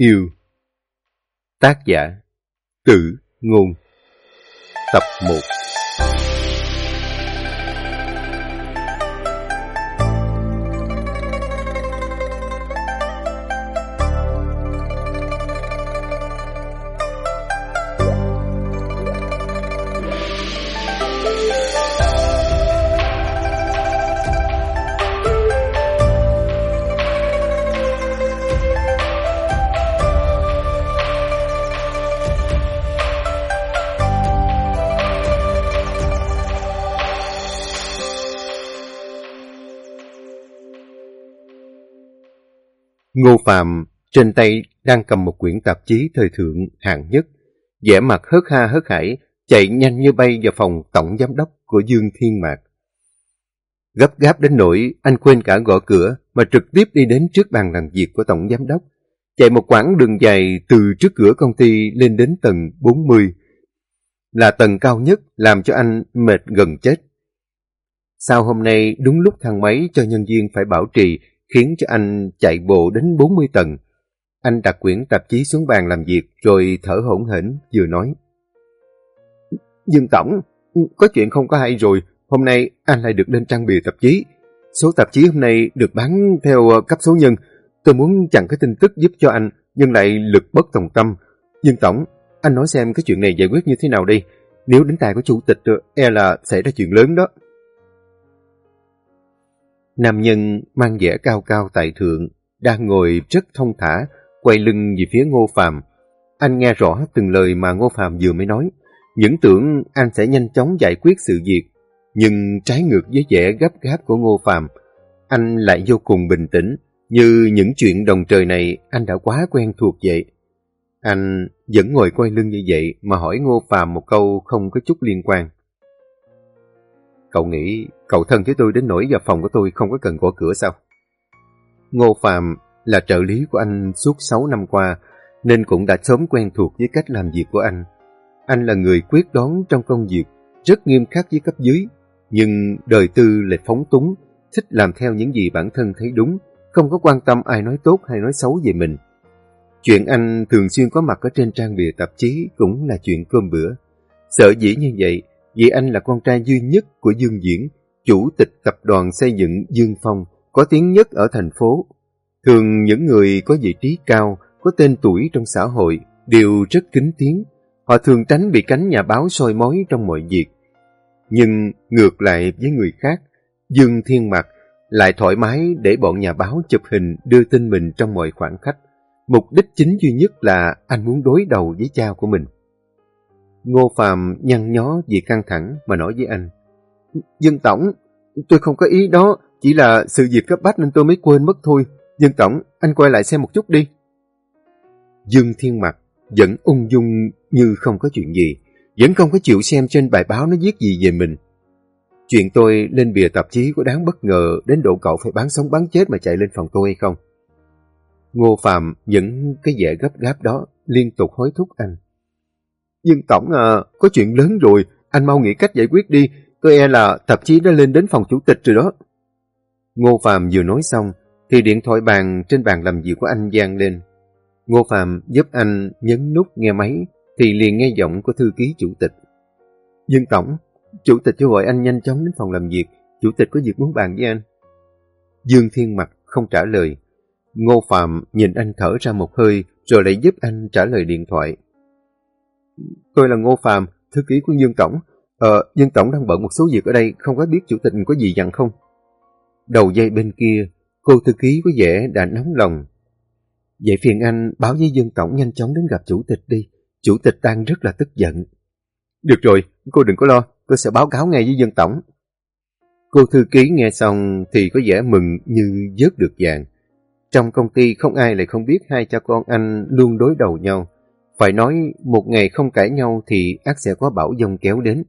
Yêu. Tác giả Tử ngôn. Tập 1 Ngô Phạm trên tay đang cầm một quyển tạp chí thời thượng hạng nhất, vẻ mặt hớt ha hớt hải, chạy nhanh như bay vào phòng tổng giám đốc của Dương Thiên Mạc. Gấp gáp đến nỗi anh quên cả gõ cửa mà trực tiếp đi đến trước bàn làm việc của tổng giám đốc, chạy một quãng đường dài từ trước cửa công ty lên đến tầng 40. Là tầng cao nhất làm cho anh mệt gần chết. Sao hôm nay đúng lúc thang máy cho nhân viên phải bảo trì khiến cho anh chạy bộ đến 40 tầng. Anh đặt quyển tạp chí xuống bàn làm việc rồi thở hổn hển vừa nói. Dương Tổng, có chuyện không có hay rồi. Hôm nay anh lại được lên trang bìa tạp chí. Số tạp chí hôm nay được bán theo ờ, cấp số nhân. Tôi muốn chặn cái tin tức giúp cho anh, nhưng lại lực bất tòng tâm. Dương Tổng, anh nói xem cái chuyện này giải quyết như thế nào đây? Nếu đến tài của chủ tịch, ờ, e là xảy ra chuyện lớn đó. Nam nhân mang vẻ cao cao tại thượng, đang ngồi rất thông thả, quay lưng về phía Ngô Phạm. Anh nghe rõ từng lời mà Ngô Phạm vừa mới nói, những tưởng anh sẽ nhanh chóng giải quyết sự việc, nhưng trái ngược với vẻ gấp gáp của Ngô Phạm, anh lại vô cùng bình tĩnh, như những chuyện đồng trời này anh đã quá quen thuộc vậy. Anh vẫn ngồi quay lưng như vậy mà hỏi Ngô Phạm một câu không có chút liên quan. Cậu nghĩ cậu thân với tôi đến nỗi vào phòng của tôi không có cần gõ cửa sao? Ngô Phạm là trợ lý của anh suốt 6 năm qua, nên cũng đã sớm quen thuộc với cách làm việc của anh. Anh là người quyết đoán trong công việc, rất nghiêm khắc với cấp dưới, nhưng đời tư lại phóng túng, thích làm theo những gì bản thân thấy đúng, không có quan tâm ai nói tốt hay nói xấu về mình. Chuyện anh thường xuyên có mặt ở trên trang bìa tạp chí cũng là chuyện cơm bữa. Sợ dĩ như vậy, vì anh là con trai duy nhất của Dương Diễn, chủ tịch tập đoàn xây dựng Dương Phong, có tiếng nhất ở thành phố. Thường những người có vị trí cao, có tên tuổi trong xã hội đều rất kính tiếng. Họ thường tránh bị cánh nhà báo soi mói trong mọi việc. Nhưng ngược lại với người khác, Dương Thiên Mặc lại thoải mái để bọn nhà báo chụp hình đưa tin mình trong mọi khoảng khách. Mục đích chính duy nhất là anh muốn đối đầu với cha của mình. Ngô Phạm nhăn nhó vì căng thẳng mà nói với anh. Dương Tổng, tôi không có ý đó, chỉ là sự việc cấp bách nên tôi mới quên mất thôi. Dương Tổng, anh quay lại xem một chút đi. Dương Thiên Mặt vẫn ung dung như không có chuyện gì, vẫn không có chịu xem trên bài báo nó viết gì về mình. Chuyện tôi lên bìa tạp chí có đáng bất ngờ đến độ cậu phải bán sống bán chết mà chạy lên phòng tôi hay không? Ngô Phạm vẫn cái vẻ gấp gáp đó liên tục hối thúc anh. Dương Tổng à, có chuyện lớn rồi, anh mau nghĩ cách giải quyết đi, tôi e là tạp chí đã lên đến phòng chủ tịch rồi đó. Ngô Phạm vừa nói xong, thì điện thoại bàn trên bàn làm việc của anh giang lên. Ngô Phạm giúp anh nhấn nút nghe máy, thì liền nghe giọng của thư ký chủ tịch. Dương Tổng, chủ tịch cho gọi anh nhanh chóng đến phòng làm việc, chủ tịch có việc muốn bàn với anh. Dương Thiên Mặt không trả lời. Ngô Phạm nhìn anh thở ra một hơi, rồi lại giúp anh trả lời điện thoại. Tôi là Ngô Phạm, thư ký của Dương Tổng. Ờ, Dương Tổng đang bận một số việc ở đây, không có biết chủ tịch có gì dặn không? Đầu dây bên kia, cô thư ký có vẻ đã nóng lòng. Vậy phiền anh báo với Dương Tổng nhanh chóng đến gặp chủ tịch đi. Chủ tịch đang rất là tức giận. Được rồi, cô đừng có lo, tôi sẽ báo cáo ngay với Dương Tổng. Cô thư ký nghe xong thì có vẻ mừng như vớt được vàng. Trong công ty không ai lại không biết hai cha con anh luôn đối đầu nhau. Phải nói một ngày không cãi nhau thì ác sẽ có bão dông kéo đến.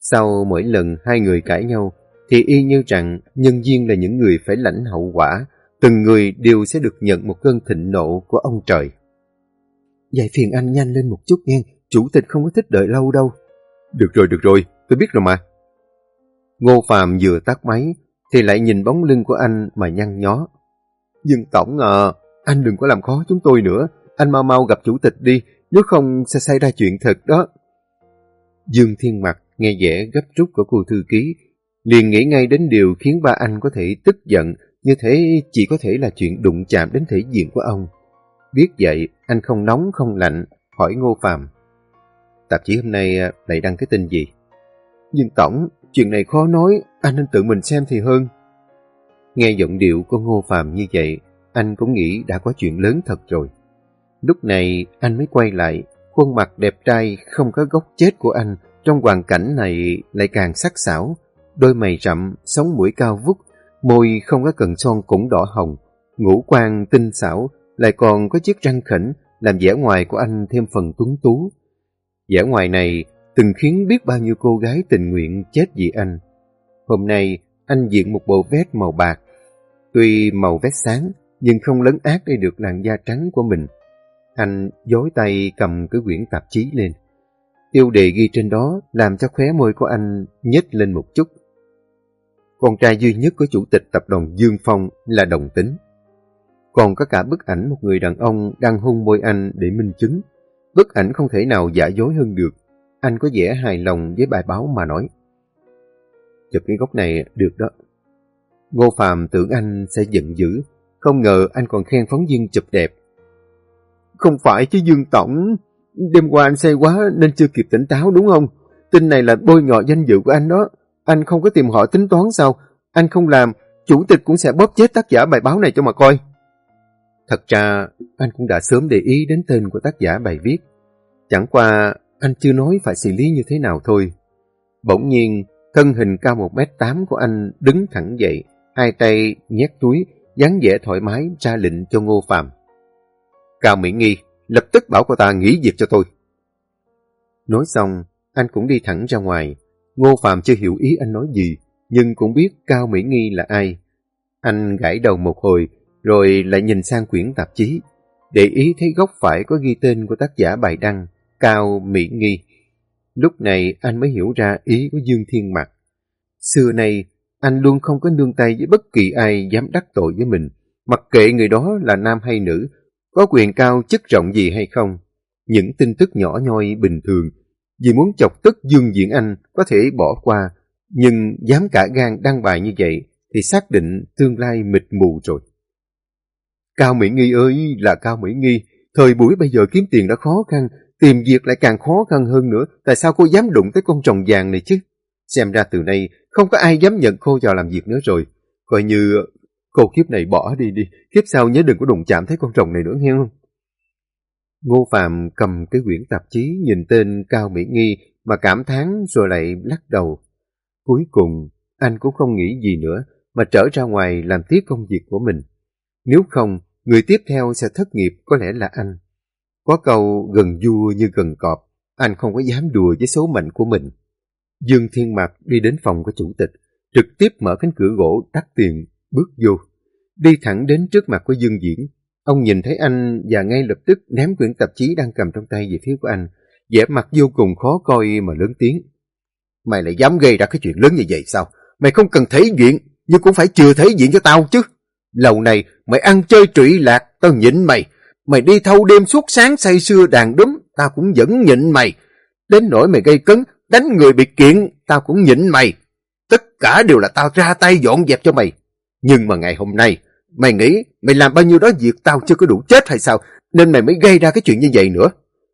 Sau mỗi lần hai người cãi nhau thì y như rằng nhân viên là những người phải lãnh hậu quả, từng người đều sẽ được nhận một cơn thịnh nộ của ông trời. Vậy phiền anh nhanh lên một chút nghe, chủ tịch không có thích đợi lâu đâu. Được rồi, được rồi, tôi biết rồi mà. Ngô Phạm vừa tắt máy thì lại nhìn bóng lưng của anh mà nhăn nhó. Dương Tổng à, anh đừng có làm khó chúng tôi nữa. Anh mau mau gặp chủ tịch đi, nếu không sẽ xảy ra chuyện thật đó. Dương Thiên Mặt nghe vẻ gấp rút của cô thư ký, liền nghĩ ngay đến điều khiến ba anh có thể tức giận, như thế chỉ có thể là chuyện đụng chạm đến thể diện của ông. Biết vậy, anh không nóng không lạnh, hỏi Ngô Phạm. Tạp chí hôm nay à, lại đăng cái tin gì? Nhưng Tổng, chuyện này khó nói, anh nên tự mình xem thì hơn. Nghe giọng điệu của Ngô Phạm như vậy, anh cũng nghĩ đã có chuyện lớn thật rồi. Lúc này anh mới quay lại, khuôn mặt đẹp trai không có gốc chết của anh trong hoàn cảnh này lại càng sắc sảo. Đôi mày rậm, sống mũi cao vút, môi không có cần son cũng đỏ hồng, ngũ quan tinh xảo, lại còn có chiếc răng khỉnh làm vẻ ngoài của anh thêm phần tuấn tú. Vẻ ngoài này từng khiến biết bao nhiêu cô gái tình nguyện chết vì anh. Hôm nay, anh diện một bộ vest màu bạc. Tuy màu vest sáng, nhưng không lấn át đi được làn da trắng của mình. Anh dối tay cầm cái quyển tạp chí lên. Tiêu đề ghi trên đó làm cho khóe môi của anh nhếch lên một chút. Con trai duy nhất của chủ tịch tập đoàn Dương Phong là đồng tính. Còn có cả bức ảnh một người đàn ông đang hôn môi anh để minh chứng. Bức ảnh không thể nào giả dối hơn được. Anh có vẻ hài lòng với bài báo mà nói. Chụp cái góc này được đó. Ngô Phạm tưởng anh sẽ giận dữ. Không ngờ anh còn khen phóng viên chụp đẹp. Không phải chứ Dương Tổng. Đêm qua anh say quá nên chưa kịp tỉnh táo đúng không? Tin này là bôi nhọ danh dự của anh đó. Anh không có tìm họ tính toán sao? Anh không làm, chủ tịch cũng sẽ bóp chết tác giả bài báo này cho mà coi. Thật ra, anh cũng đã sớm để ý đến tên của tác giả bài viết. Chẳng qua, anh chưa nói phải xử lý như thế nào thôi. Bỗng nhiên, thân hình cao 1m8 của anh đứng thẳng dậy, hai tay nhét túi, dáng vẻ thoải mái ra lệnh cho Ngô Phạm. Cao Mỹ Nghi, lập tức bảo cô ta nghỉ việc cho tôi. Nói xong, anh cũng đi thẳng ra ngoài. Ngô Phạm chưa hiểu ý anh nói gì, nhưng cũng biết Cao Mỹ Nghi là ai. Anh gãi đầu một hồi, rồi lại nhìn sang quyển tạp chí, để ý thấy góc phải có ghi tên của tác giả bài đăng, Cao Mỹ Nghi. Lúc này anh mới hiểu ra ý của Dương Thiên Mặc. Xưa nay, anh luôn không có nương tay với bất kỳ ai dám đắc tội với mình, mặc kệ người đó là nam hay nữ, có quyền cao chức rộng gì hay không. Những tin tức nhỏ nhoi bình thường, vì muốn chọc tức Dương Diễn Anh có thể bỏ qua, nhưng dám cả gan đăng bài như vậy thì xác định tương lai mịt mù rồi. Cao Mỹ Nghi ơi là Cao Mỹ Nghi, thời buổi bây giờ kiếm tiền đã khó khăn, tìm việc lại càng khó khăn hơn nữa, tại sao cô dám đụng tới con trồng vàng này chứ? Xem ra từ nay không có ai dám nhận cô vào làm việc nữa rồi, coi như cô kiếp này bỏ đi đi, kiếp sau nhớ đừng có đụng chạm thấy con rồng này nữa nghe không? Ngô Phạm cầm cái quyển tạp chí nhìn tên Cao Mỹ Nghi mà cảm thán rồi lại lắc đầu. Cuối cùng, anh cũng không nghĩ gì nữa mà trở ra ngoài làm tiếp công việc của mình. Nếu không, người tiếp theo sẽ thất nghiệp có lẽ là anh. Có câu gần vua như gần cọp, anh không có dám đùa với số mệnh của mình. Dương Thiên Mạc đi đến phòng của chủ tịch, trực tiếp mở cánh cửa gỗ đắt tiền, bước vô. Đi thẳng đến trước mặt của Dương Diễn. Ông nhìn thấy anh và ngay lập tức ném quyển tạp chí đang cầm trong tay về phía của anh, vẻ mặt vô cùng khó coi mà lớn tiếng. Mày lại dám gây ra cái chuyện lớn như vậy sao? Mày không cần thấy diện, nhưng cũng phải chừa thấy diện cho tao chứ. Lâu này mày ăn chơi trụy lạc, tao nhịn mày. Mày đi thâu đêm suốt sáng say sưa đàn đúm, tao cũng vẫn nhịn mày. Đến nỗi mày gây cấn, đánh người bị kiện, tao cũng nhịn mày. Tất cả đều là tao ra tay dọn dẹp cho mày. Nhưng mà ngày hôm nay, mày nghĩ mày làm bao nhiêu đó việc tao chưa có đủ chết hay sao, nên mày mới gây ra cái chuyện như vậy nữa.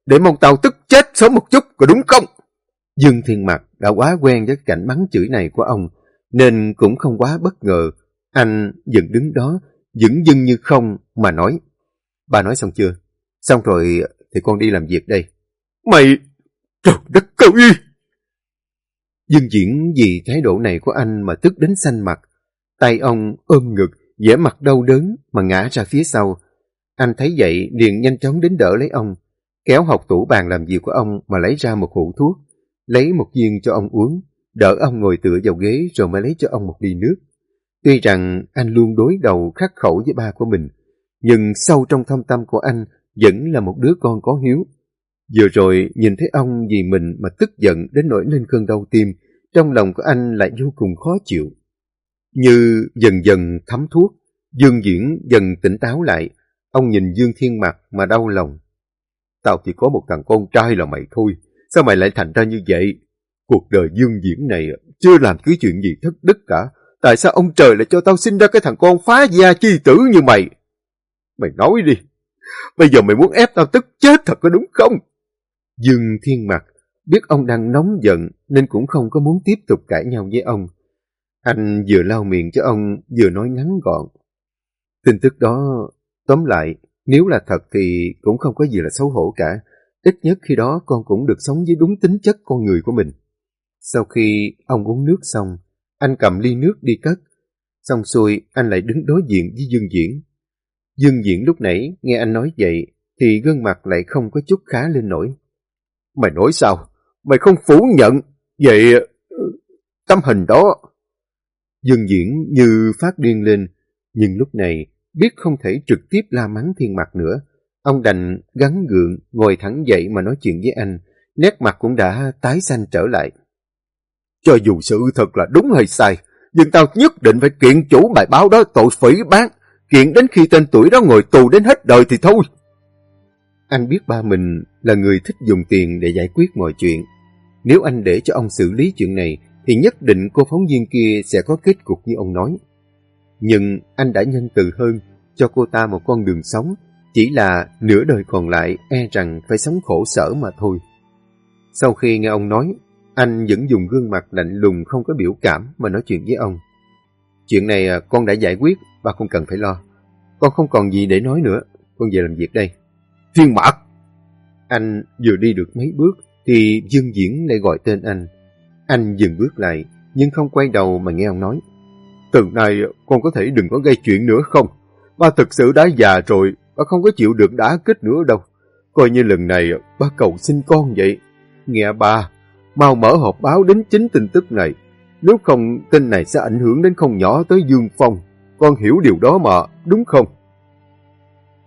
Để mong tao tức chết sớm một chút, có đúng không? Dương Thiên Mặc đã quá quen với cảnh mắng chửi này của ông, nên cũng không quá bất ngờ anh vẫn đứng đó, dững dưng như không mà nói. Bà nói xong chưa? Xong rồi thì con đi làm việc đây. Mày! Trời đất cầu y! Dương diễn vì thái độ này của anh mà tức đến xanh mặt. Tay ông ôm ngực, vẻ mặt đau đớn mà ngã ra phía sau. Anh thấy vậy liền nhanh chóng đến đỡ lấy ông, kéo học tủ bàn làm việc của ông mà lấy ra một hũ thuốc, lấy một viên cho ông uống, đỡ ông ngồi tựa vào ghế rồi mới lấy cho ông một ly nước. Tuy rằng anh luôn đối đầu khắc khẩu với ba của mình, nhưng sâu trong thâm tâm của anh vẫn là một đứa con có hiếu. Vừa rồi nhìn thấy ông vì mình mà tức giận đến nỗi lên cơn đau tim, trong lòng của anh lại vô cùng khó chịu. Như dần dần thấm thuốc, Dương Diễn dần tỉnh táo lại. Ông nhìn Dương Thiên Mặc mà đau lòng. Tao chỉ có một thằng con trai là mày thôi. Sao mày lại thành ra như vậy? Cuộc đời Dương Diễn này chưa làm cái chuyện gì thất đức cả. Tại sao ông trời lại cho tao sinh ra cái thằng con phá gia chi tử như mày? Mày nói đi. Bây giờ mày muốn ép tao tức chết thật có đúng không? Dương Thiên Mặc biết ông đang nóng giận nên cũng không có muốn tiếp tục cãi nhau với ông. Anh vừa lau miệng cho ông vừa nói ngắn gọn. Tin tức đó, tóm lại, nếu là thật thì cũng không có gì là xấu hổ cả. Ít nhất khi đó con cũng được sống với đúng tính chất con người của mình. Sau khi ông uống nước xong, anh cầm ly nước đi cất. Xong xuôi, anh lại đứng đối diện với Dương Diễn. Dương Diễn lúc nãy nghe anh nói vậy, thì gương mặt lại không có chút khá lên nổi. Mày nói sao? Mày không phủ nhận. Vậy tấm hình đó... Dương Diễn như phát điên lên, nhưng lúc này biết không thể trực tiếp la mắng thiên mặt nữa. Ông đành gắn gượng, ngồi thẳng dậy mà nói chuyện với anh, nét mặt cũng đã tái xanh trở lại. Cho dù sự thật là đúng hay sai, nhưng tao nhất định phải kiện chủ bài báo đó tội phỉ bán, kiện đến khi tên tuổi đó ngồi tù đến hết đời thì thôi. Anh biết ba mình là người thích dùng tiền để giải quyết mọi chuyện. Nếu anh để cho ông xử lý chuyện này, thì nhất định cô phóng viên kia sẽ có kết cục như ông nói. Nhưng anh đã nhân từ hơn, cho cô ta một con đường sống, chỉ là nửa đời còn lại e rằng phải sống khổ sở mà thôi. Sau khi nghe ông nói, anh vẫn dùng gương mặt lạnh lùng không có biểu cảm mà nói chuyện với ông. Chuyện này à, con đã giải quyết, ba không cần phải lo. Con không còn gì để nói nữa, con về làm việc đây. Thiên Mạc! Anh vừa đi được mấy bước thì Dương Diễn lại gọi tên anh. Anh dừng bước lại nhưng không quay đầu mà nghe ông nói. Từ nay con có thể đừng có gây chuyện nữa không? Ba thực sự đã già rồi, ba không có chịu được đá kích nữa đâu. Coi như lần này ba cầu xin con vậy. Nghe ba, mau mở hộp báo đến chính tin tức này. Nếu không, tin này sẽ ảnh hưởng đến không nhỏ tới Dương Phong. Con hiểu điều đó mà, đúng không?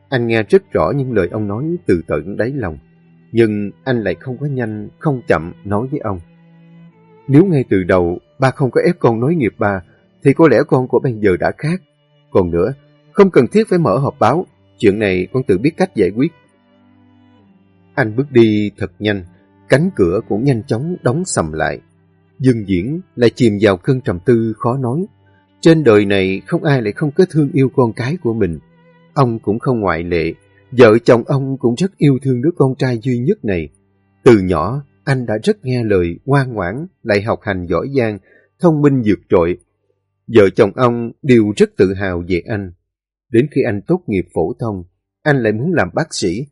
Anh nghe rất rõ những lời ông nói từ tận đáy lòng. Nhưng anh lại không có nhanh, không chậm nói với ông. Nếu ngay từ đầu ba không có ép con nói nghiệp ba, thì có lẽ con của bây giờ đã khác. Còn nữa, không cần thiết phải mở họp báo, chuyện này con tự biết cách giải quyết. Anh bước đi thật nhanh, cánh cửa cũng nhanh chóng đóng sầm lại. Dương Diễn lại chìm vào cơn trầm tư khó nói. Trên đời này không ai lại không có thương yêu con cái của mình. Ông cũng không ngoại lệ, vợ chồng ông cũng rất yêu thương đứa con trai duy nhất này. Từ nhỏ, anh đã rất nghe lời, ngoan ngoãn, lại học hành giỏi giang, thông minh vượt trội. Vợ chồng ông đều rất tự hào về anh. Đến khi anh tốt nghiệp phổ thông, anh lại muốn làm bác sĩ.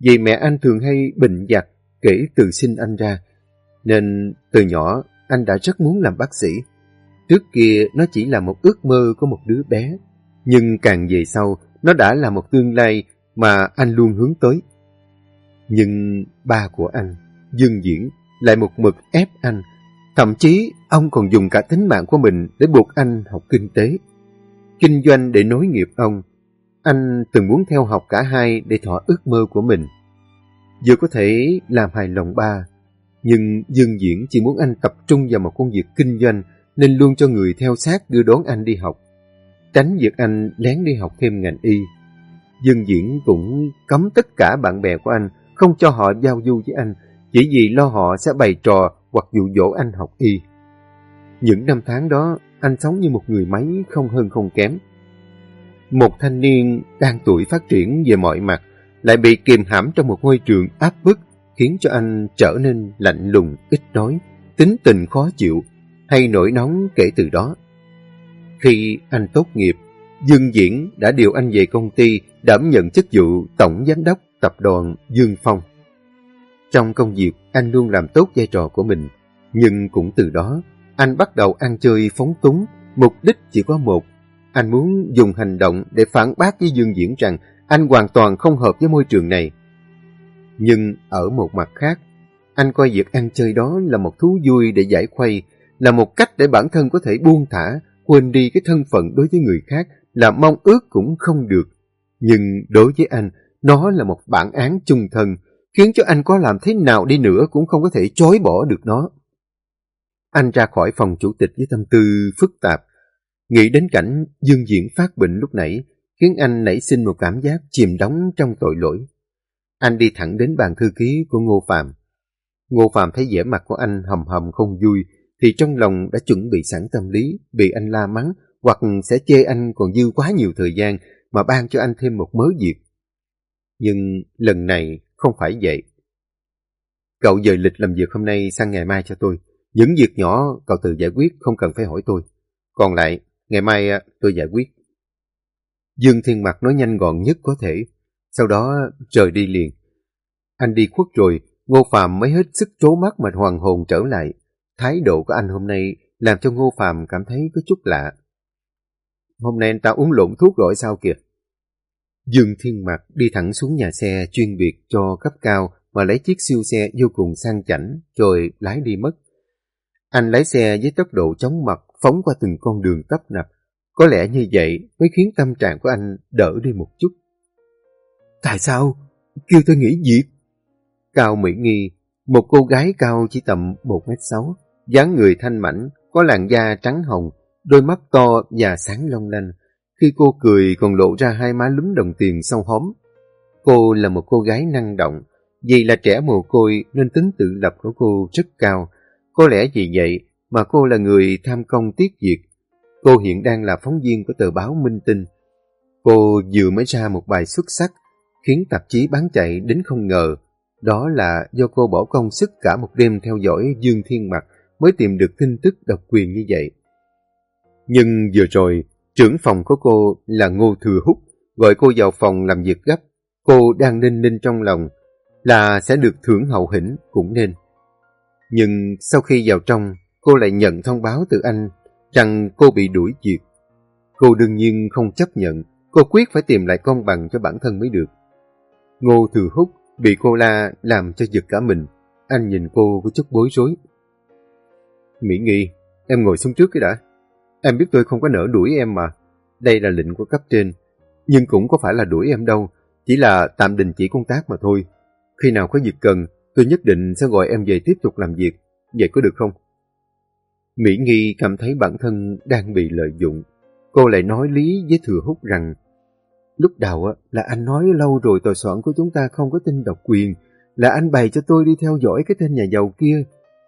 Vì mẹ anh thường hay bệnh giặt kể từ sinh anh ra. Nên từ nhỏ anh đã rất muốn làm bác sĩ. Trước kia nó chỉ là một ước mơ của một đứa bé. Nhưng càng về sau, nó đã là một tương lai mà anh luôn hướng tới. Nhưng ba của anh, Dương Diễn, lại một mực ép anh. Thậm chí, ông còn dùng cả tính mạng của mình để buộc anh học kinh tế. Kinh doanh để nối nghiệp ông. Anh từng muốn theo học cả hai để thỏa ước mơ của mình. Vừa có thể làm hài lòng ba, nhưng Dương Diễn chỉ muốn anh tập trung vào một công việc kinh doanh nên luôn cho người theo sát đưa đón anh đi học. Tránh việc anh lén đi học thêm ngành y. Dương Diễn cũng cấm tất cả bạn bè của anh không cho họ giao du với anh chỉ vì lo họ sẽ bày trò hoặc dụ dỗ anh học y. Những năm tháng đó, anh sống như một người máy không hơn không kém. Một thanh niên đang tuổi phát triển về mọi mặt lại bị kìm hãm trong một ngôi trường áp bức khiến cho anh trở nên lạnh lùng, ít nói, tính tình khó chịu hay nổi nóng kể từ đó. Khi anh tốt nghiệp, Dương Diễn đã điều anh về công ty đảm nhận chức vụ Tổng Giám đốc Tập đoàn Dương Phong. Trong công việc, anh luôn làm tốt vai trò của mình, nhưng cũng từ đó, anh bắt đầu ăn chơi phóng túng, mục đích chỉ có một. Anh muốn dùng hành động để phản bác với Dương Diễn rằng anh hoàn toàn không hợp với môi trường này. Nhưng ở một mặt khác, anh coi việc ăn chơi đó là một thú vui để giải khuây, là một cách để bản thân có thể buông thả, quên đi cái thân phận đối với người khác là mong ước cũng không được. Nhưng đối với anh, nó là một bản án chung thân, khiến cho anh có làm thế nào đi nữa cũng không có thể chối bỏ được nó. Anh ra khỏi phòng chủ tịch với tâm tư phức tạp. Nghĩ đến cảnh Dương Diễn phát bệnh lúc nãy, khiến anh nảy sinh một cảm giác chìm đóng trong tội lỗi. Anh đi thẳng đến bàn thư ký của Ngô Phạm. Ngô Phạm thấy vẻ mặt của anh hầm hầm không vui, thì trong lòng đã chuẩn bị sẵn tâm lý, bị anh la mắng, hoặc sẽ chê anh còn dư quá nhiều thời gian mà ban cho anh thêm một mớ việc. Nhưng lần này không phải vậy. Cậu dời lịch làm việc hôm nay sang ngày mai cho tôi. Những việc nhỏ cậu tự giải quyết không cần phải hỏi tôi. Còn lại, ngày mai à, tôi giải quyết. Dương Thiên Mặt nói nhanh gọn nhất có thể. Sau đó rời đi liền. Anh đi khuất rồi, Ngô Phạm mới hết sức trố mắt mà hoàng hồn trở lại. Thái độ của anh hôm nay làm cho Ngô Phạm cảm thấy có chút lạ. Hôm nay anh ta uống lộn thuốc rồi sao kìa? Dương Thiên Mặt đi thẳng xuống nhà xe chuyên biệt cho cấp cao mà lấy chiếc siêu xe vô cùng sang chảnh rồi lái đi mất. Anh lái xe với tốc độ chóng mặt phóng qua từng con đường tấp nập. Có lẽ như vậy mới khiến tâm trạng của anh đỡ đi một chút. Tại sao? Kêu tôi nghỉ việc. Cao Mỹ Nghi, một cô gái cao chỉ tầm 1m6, dáng người thanh mảnh, có làn da trắng hồng, đôi mắt to và sáng long lanh. Khi cô cười còn lộ ra hai má lúm đồng tiền sau hóm. Cô là một cô gái năng động, vì là trẻ mồ côi nên tính tự lập của cô rất cao. Có lẽ vì vậy mà cô là người tham công tiết diệt. Cô hiện đang là phóng viên của tờ báo Minh Tinh. Cô vừa mới ra một bài xuất sắc, khiến tạp chí bán chạy đến không ngờ. Đó là do cô bỏ công sức cả một đêm theo dõi Dương Thiên Mặt mới tìm được tin tức độc quyền như vậy. Nhưng vừa rồi, trưởng phòng của cô là Ngô Thừa Húc, gọi cô vào phòng làm việc gấp. Cô đang ninh ninh trong lòng là sẽ được thưởng hậu hĩnh cũng nên. Nhưng sau khi vào trong, cô lại nhận thông báo từ anh rằng cô bị đuổi việc. Cô đương nhiên không chấp nhận, cô quyết phải tìm lại công bằng cho bản thân mới được. Ngô Thừa Húc bị cô la làm cho giật cả mình. Anh nhìn cô có chút bối rối. Mỹ Nghi, em ngồi xuống trước cái đã. Em biết tôi không có nỡ đuổi em mà. Đây là lệnh của cấp trên. Nhưng cũng có phải là đuổi em đâu. Chỉ là tạm đình chỉ công tác mà thôi. Khi nào có việc cần, tôi nhất định sẽ gọi em về tiếp tục làm việc. Vậy có được không? Mỹ Nghi cảm thấy bản thân đang bị lợi dụng. Cô lại nói lý với Thừa Húc rằng Lúc đầu là anh nói lâu rồi tòa soạn của chúng ta không có tin độc quyền, là anh bày cho tôi đi theo dõi cái tên nhà giàu kia.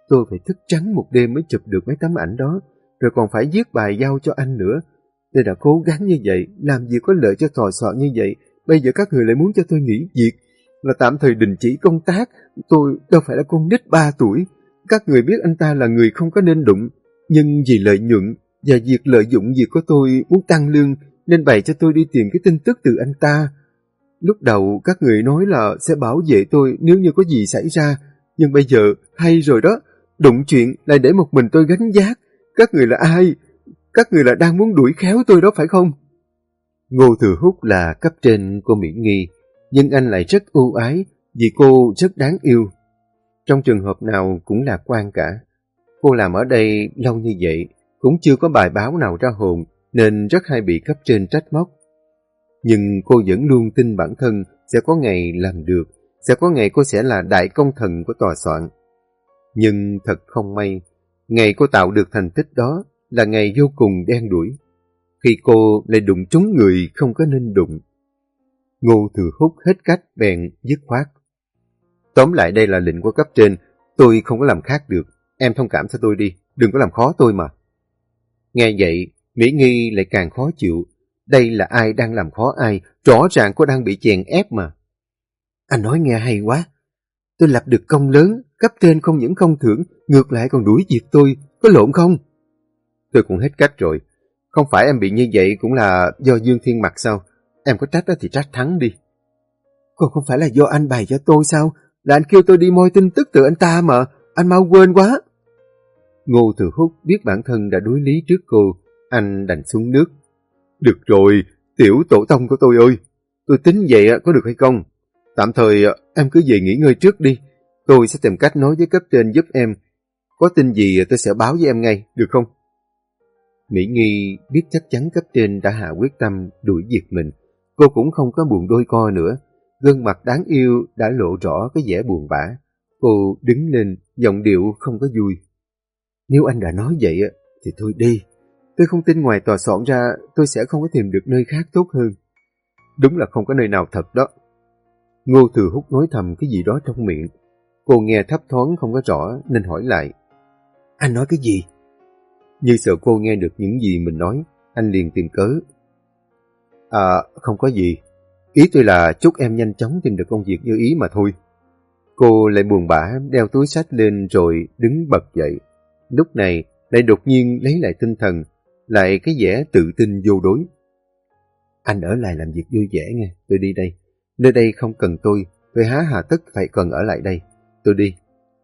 Tôi phải thức trắng một đêm mới chụp được mấy tấm ảnh đó, rồi còn phải viết bài giao cho anh nữa. Tôi đã cố gắng như vậy, làm gì có lợi cho thò soạn như vậy, bây giờ các người lại muốn cho tôi nghỉ việc, là tạm thời đình chỉ công tác, tôi đâu phải là con nít ba tuổi. Các người biết anh ta là người không có nên đụng, nhưng vì lợi nhuận và việc lợi dụng việc của tôi muốn tăng lương nên bày cho tôi đi tìm cái tin tức từ anh ta. Lúc đầu các người nói là sẽ bảo vệ tôi nếu như có gì xảy ra, nhưng bây giờ hay rồi đó, đụng chuyện lại để một mình tôi gánh giác. Các người là ai? Các người là đang muốn đuổi khéo tôi đó phải không? Ngô Thừa Húc là cấp trên của Mỹ Nghi, nhưng anh lại rất ưu ái vì cô rất đáng yêu. Trong trường hợp nào cũng là quan cả. Cô làm ở đây lâu như vậy, cũng chưa có bài báo nào ra hồn, nên rất hay bị cấp trên trách móc. Nhưng cô vẫn luôn tin bản thân sẽ có ngày làm được, sẽ có ngày cô sẽ là đại công thần của tòa soạn. Nhưng thật không may, ngày cô tạo được thành tích đó là ngày vô cùng đen đuổi. Khi cô lại đụng trúng người không có nên đụng. Ngô Thừa Hút hết cách bèn dứt khoát. Tóm lại đây là lệnh của cấp trên, tôi không có làm khác được. Em thông cảm cho tôi đi, đừng có làm khó tôi mà. Nghe vậy, Mỹ Nghi lại càng khó chịu. Đây là ai đang làm khó ai, rõ ràng cô đang bị chèn ép mà. Anh nói nghe hay quá. Tôi lập được công lớn, cấp trên không những không thưởng, ngược lại còn đuổi việc tôi, có lộn không? Tôi cũng hết cách rồi. Không phải em bị như vậy cũng là do Dương Thiên Mặt sao? Em có trách thì trách thắng đi. Còn không phải là do anh bày cho tôi sao? Là anh kêu tôi đi moi tin tức từ anh ta mà. Anh mau quên quá. Ngô Thừa Hút biết bản thân đã đối lý trước cô. Anh đành xuống nước. Được rồi, tiểu tổ tông của tôi ơi. Tôi tính vậy có được hay không? Tạm thời ờ, em cứ về nghỉ ngơi trước đi. Tôi sẽ tìm cách nói với cấp trên giúp em. Có tin gì ờ, tôi sẽ báo với em ngay, được không? Mỹ Nghi biết chắc chắn cấp trên đã hạ quyết tâm đuổi diệt mình. Cô cũng không có buồn đôi co nữa. Gương mặt đáng yêu đã lộ rõ cái vẻ buồn bã. Cô đứng lên, giọng điệu không có vui. Nếu anh đã nói vậy ờ, thì thôi đi. Tôi không tin ngoài tòa soạn ra tôi sẽ không có tìm được nơi khác tốt hơn. Đúng là không có nơi nào thật đó. Ngô Thừa Hút nói thầm cái gì đó trong miệng. Cô nghe thấp thoáng không có rõ nên hỏi lại. Anh nói cái gì? Như sợ cô nghe được những gì mình nói, anh liền tìm cớ. À, không có gì. Ý tôi là chúc em nhanh chóng tìm được công việc như ý mà thôi. Cô lại buồn bã đeo túi sách lên rồi đứng bật dậy. Lúc này lại đột nhiên lấy lại tinh thần, lại cái vẻ tự tin vô đối. Anh ở lại làm việc vui vẻ nghe, tôi đi đây. Nơi đây không cần tôi, tôi há hà tất phải cần ở lại đây. Tôi đi,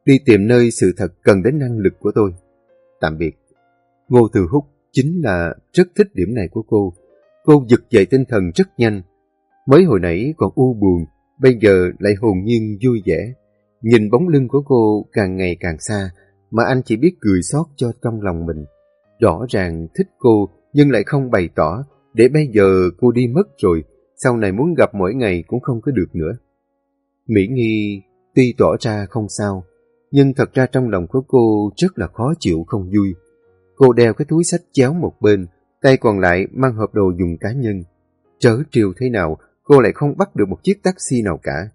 đi tìm nơi sự thật cần đến năng lực của tôi. Tạm biệt. Ngô Từ Húc chính là rất thích điểm này của cô. Cô giật dậy tinh thần rất nhanh. Mới hồi nãy còn u buồn, bây giờ lại hồn nhiên vui vẻ. Nhìn bóng lưng của cô càng ngày càng xa, mà anh chỉ biết cười xót cho trong lòng mình. Rõ ràng thích cô, nhưng lại không bày tỏ, để bây giờ cô đi mất rồi, sau này muốn gặp mỗi ngày cũng không có được nữa. Mỹ Nghi tuy tỏ ra không sao, nhưng thật ra trong lòng của cô rất là khó chịu không vui. Cô đeo cái túi sách chéo một bên, tay còn lại mang hộp đồ dùng cá nhân. Trớ triều thế nào, cô lại không bắt được một chiếc taxi nào cả.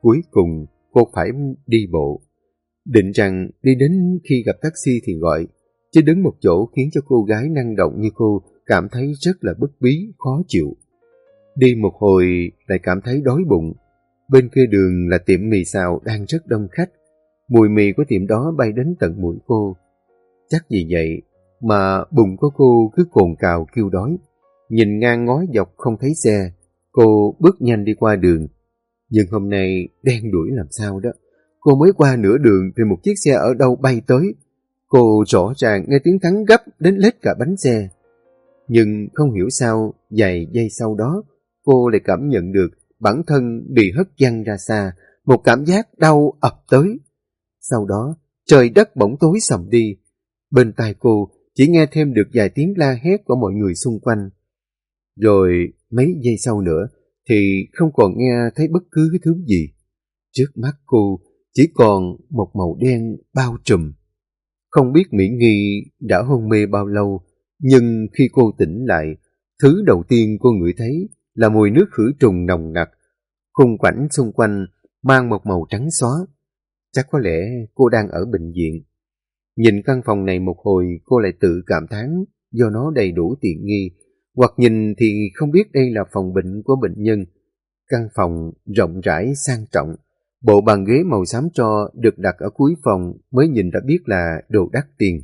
Cuối cùng, cô phải đi bộ. Định rằng đi đến khi gặp taxi thì gọi, chứ đứng một chỗ khiến cho cô gái năng động như cô cảm thấy rất là bất bí, khó chịu. Đi một hồi lại cảm thấy đói bụng. Bên kia đường là tiệm mì xào đang rất đông khách. Mùi mì của tiệm đó bay đến tận mũi cô. Chắc vì vậy mà bụng của cô cứ cồn cào kêu đói. Nhìn ngang ngó dọc không thấy xe, cô bước nhanh đi qua đường. Nhưng hôm nay đen đuổi làm sao đó. Cô mới qua nửa đường thì một chiếc xe ở đâu bay tới. Cô rõ ràng nghe tiếng thắng gấp đến lết cả bánh xe. Nhưng không hiểu sao, vài giây sau đó, cô lại cảm nhận được bản thân bị hất văng ra xa, một cảm giác đau ập tới. Sau đó, trời đất bỗng tối sầm đi. Bên tai cô chỉ nghe thêm được vài tiếng la hét của mọi người xung quanh. Rồi mấy giây sau nữa thì không còn nghe thấy bất cứ cái thứ gì. Trước mắt cô chỉ còn một màu đen bao trùm. Không biết Mỹ Nghi đã hôn mê bao lâu, nhưng khi cô tỉnh lại, thứ đầu tiên cô ngửi thấy là mùi nước khử trùng nồng nặc. Khung cảnh xung quanh mang một màu trắng xóa. Chắc có lẽ cô đang ở bệnh viện. Nhìn căn phòng này một hồi cô lại tự cảm thán do nó đầy đủ tiện nghi, hoặc nhìn thì không biết đây là phòng bệnh của bệnh nhân. Căn phòng rộng rãi sang trọng, bộ bàn ghế màu xám tro được đặt ở cuối phòng mới nhìn đã biết là đồ đắt tiền.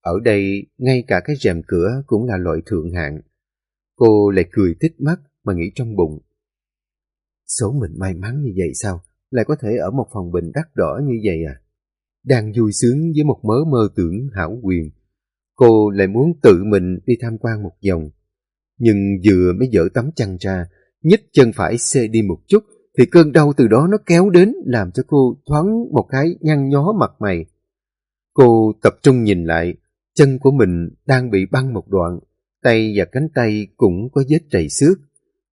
Ở đây, ngay cả cái rèm cửa cũng là loại thượng hạng. Cô lại cười thích mắt mà nghĩ trong bụng. Số mình may mắn như vậy sao? Lại có thể ở một phòng bệnh đắt đỏ như vậy à? Đang vui sướng với một mớ mơ tưởng hảo quyền. Cô lại muốn tự mình đi tham quan một vòng. Nhưng vừa mới dỡ tấm chăn ra, nhích chân phải xê đi một chút, thì cơn đau từ đó nó kéo đến làm cho cô thoáng một cái nhăn nhó mặt mày. Cô tập trung nhìn lại, chân của mình đang bị băng một đoạn, tay và cánh tay cũng có vết chảy xước.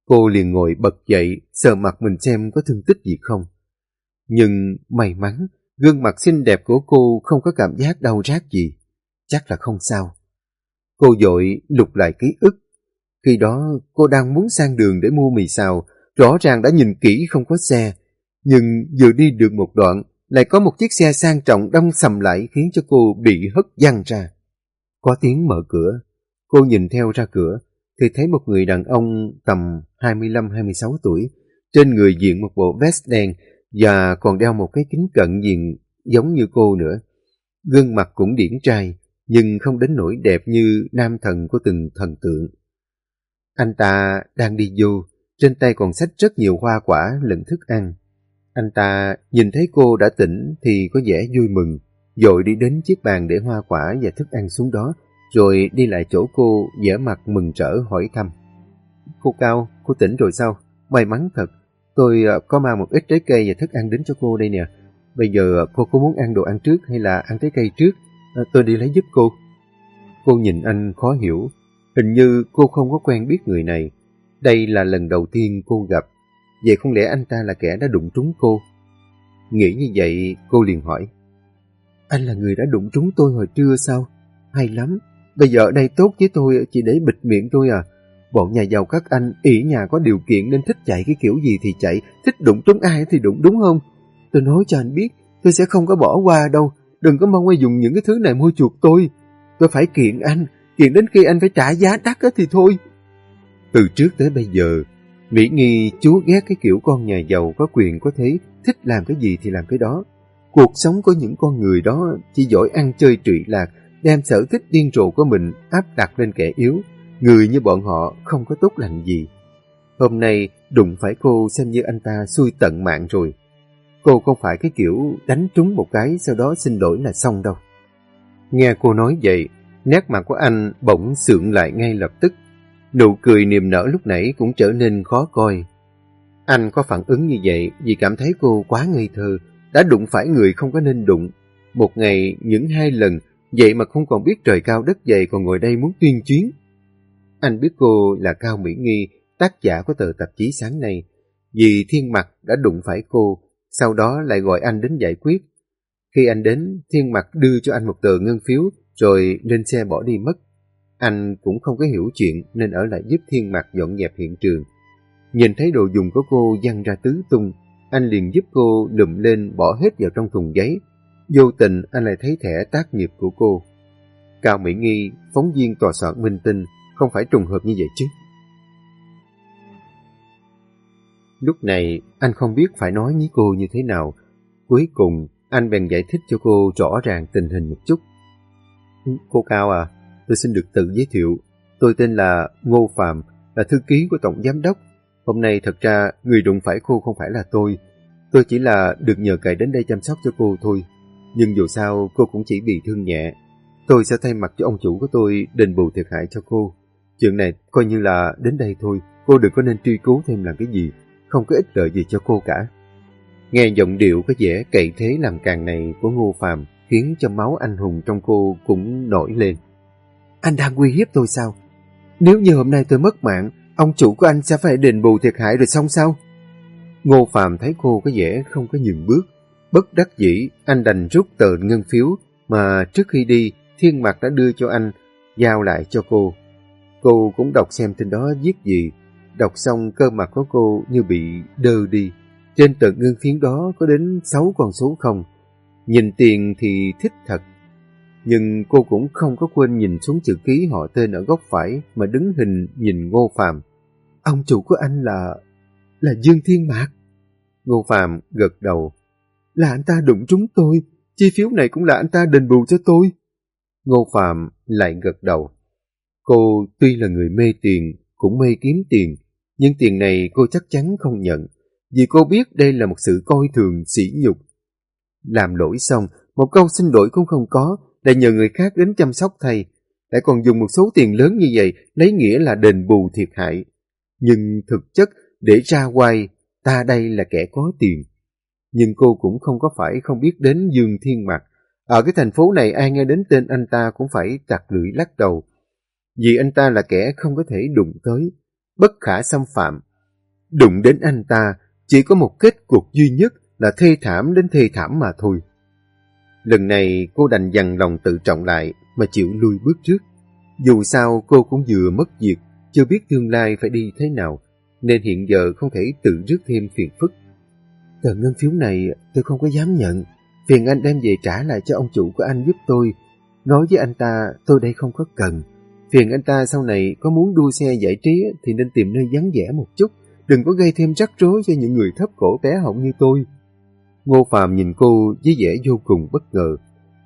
Cô liền ngồi bật dậy, sờ mặt mình xem có thương tích gì không. Nhưng may mắn, gương mặt xinh đẹp của cô không có cảm giác đau rát gì. Chắc là không sao. Cô dội lục lại ký ức. Khi đó cô đang muốn sang đường để mua mì xào, rõ ràng đã nhìn kỹ không có xe. Nhưng vừa đi được một đoạn, lại có một chiếc xe sang trọng đâm sầm lại khiến cho cô bị hất văng ra. Có tiếng mở cửa. Cô nhìn theo ra cửa, thì thấy một người đàn ông tầm 25-26 tuổi, trên người diện một bộ vest đen và còn đeo một cái kính cận diện giống như cô nữa. Gương mặt cũng điển trai, nhưng không đến nỗi đẹp như nam thần của từng thần tượng. Anh ta đang đi vô, trên tay còn xách rất nhiều hoa quả lẫn thức ăn. Anh ta nhìn thấy cô đã tỉnh thì có vẻ vui mừng, dội đi đến chiếc bàn để hoa quả và thức ăn xuống đó, rồi đi lại chỗ cô vẻ mặt mừng rỡ hỏi thăm. Cô Cao, cô tỉnh rồi sao? May mắn thật, tôi ờ, có mang một ít trái cây và thức ăn đến cho cô đây nè. Bây giờ ờ, cô có muốn ăn đồ ăn trước hay là ăn trái cây trước? À, tôi đi lấy giúp cô. Cô nhìn anh khó hiểu. Hình như cô không có quen biết người này. Đây là lần đầu tiên cô gặp. Vậy không lẽ anh ta là kẻ đã đụng trúng cô? Nghĩ như vậy, cô liền hỏi. Anh là người đã đụng trúng tôi hồi trưa sao? Hay lắm. Bây giờ ở đây tốt với tôi chỉ để bịt miệng tôi à. Bọn nhà giàu các anh ỷ nhà có điều kiện nên thích chạy cái kiểu gì thì chạy, thích đụng trúng ai thì đụng đúng không? Tôi nói cho anh biết, tôi sẽ không có bỏ qua đâu. Đừng có mong ai dùng những cái thứ này mua chuộc tôi. Tôi phải kiện anh, kiện đến khi anh phải trả giá đắt thì thôi. Từ trước tới bây giờ, Mỹ Nghi chúa ghét cái kiểu con nhà giàu có quyền có thế, thích làm cái gì thì làm cái đó. Cuộc sống của những con người đó chỉ giỏi ăn chơi trụy lạc, đem sở thích điên rồ của mình áp đặt lên kẻ yếu. Người như bọn họ không có tốt lành gì. Hôm nay đụng phải cô xem như anh ta xui tận mạng rồi. Cô không phải cái kiểu đánh trúng một cái sau đó xin lỗi là xong đâu. Nghe cô nói vậy, nét mặt của anh bỗng sượng lại ngay lập tức. Nụ cười niềm nở lúc nãy cũng trở nên khó coi. Anh có phản ứng như vậy vì cảm thấy cô quá ngây thơ, đã đụng phải người không có nên đụng. Một ngày, những hai lần, vậy mà không còn biết trời cao đất dày còn ngồi đây muốn tuyên chuyến. Anh biết cô là Cao Mỹ Nghi, tác giả của tờ tạp chí sáng nay. Vì Thiên Mặt đã đụng phải cô, sau đó lại gọi anh đến giải quyết. Khi anh đến, Thiên Mặt đưa cho anh một tờ ngân phiếu, rồi lên xe bỏ đi mất. Anh cũng không có hiểu chuyện nên ở lại giúp Thiên Mặt dọn dẹp hiện trường. Nhìn thấy đồ dùng của cô văng ra tứ tung, anh liền giúp cô lụm lên bỏ hết vào trong thùng giấy. Vô tình anh lại thấy thẻ tác nghiệp của cô. Cao Mỹ Nghi, phóng viên tòa soạn minh tinh, không phải trùng hợp như vậy chứ. Lúc này, anh không biết phải nói với cô như thế nào. Cuối cùng, anh bèn giải thích cho cô rõ ràng tình hình một chút. Ừ, cô Cao à, tôi xin được tự giới thiệu. Tôi tên là Ngô Phạm, là thư ký của Tổng Giám đốc. Hôm nay thật ra người đụng phải cô không phải là tôi. Tôi chỉ là được nhờ cậy đến đây chăm sóc cho cô thôi. Nhưng dù sao cô cũng chỉ bị thương nhẹ. Tôi sẽ thay mặt cho ông chủ của tôi đền bù thiệt hại cho cô. Chuyện này coi như là đến đây thôi. Cô đừng có nên truy cứu thêm làm cái gì. Không có ích lợi gì cho cô cả. Nghe giọng điệu có vẻ cậy thế làm càng này của Ngô Phạm khiến cho máu anh hùng trong cô cũng nổi lên. Anh đang uy hiếp tôi sao? Nếu như hôm nay tôi mất mạng, ông chủ của anh sẽ phải đền bù thiệt hại rồi xong sao? Ngô Phạm thấy cô có vẻ không có nhường bước. Bất đắc dĩ, anh đành rút tờ ngân phiếu mà trước khi đi, Thiên Mặt đã đưa cho anh, giao lại cho cô. Cô cũng đọc xem trên đó viết gì. Đọc xong cơ mặt của cô như bị đơ đi. Trên tờ ngân phiếu đó có đến 6 con số không. Nhìn tiền thì thích thật. Nhưng cô cũng không có quên nhìn xuống chữ ký họ tên ở góc phải mà đứng hình nhìn Ngô Phạm. Ông chủ của anh là... là Dương Thiên Mạc. Ngô Phạm gật đầu. Là anh ta đụng trúng tôi, chi phiếu này cũng là anh ta đền bù cho tôi. Ngô Phạm lại gật đầu. Cô tuy là người mê tiền, cũng mê kiếm tiền, nhưng tiền này cô chắc chắn không nhận, vì cô biết đây là một sự coi thường sỉ nhục. Làm lỗi xong, một câu xin lỗi cũng không có, lại nhờ người khác đến chăm sóc thay. lại còn dùng một số tiền lớn như vậy lấy nghĩa là đền bù thiệt hại. Nhưng thực chất, để ra quay, ta đây là kẻ có tiền. Nhưng cô cũng không có phải không biết đến Dương Thiên Mặc Ở cái thành phố này ai nghe đến tên anh ta cũng phải chặt lưỡi lắc đầu. Vì anh ta là kẻ không có thể đụng tới, bất khả xâm phạm. Đụng đến anh ta chỉ có một kết cục duy nhất là thê thảm đến thê thảm mà thôi. Lần này cô đành dằn lòng tự trọng lại mà chịu lui bước trước. Dù sao cô cũng vừa mất việc, chưa biết tương lai phải đi thế nào, nên hiện giờ không thể tự rước thêm phiền phức. Tờ ngân phiếu này tôi không có dám nhận, phiền anh đem về trả lại cho ông chủ của anh giúp tôi. Nói với anh ta tôi đây không có cần. Phiền anh ta sau này có muốn đua xe giải trí thì nên tìm nơi vắng vẻ một chút, đừng có gây thêm rắc rối cho những người thấp cổ té họng như tôi. Ngô Phạm nhìn cô với vẻ vô cùng bất ngờ.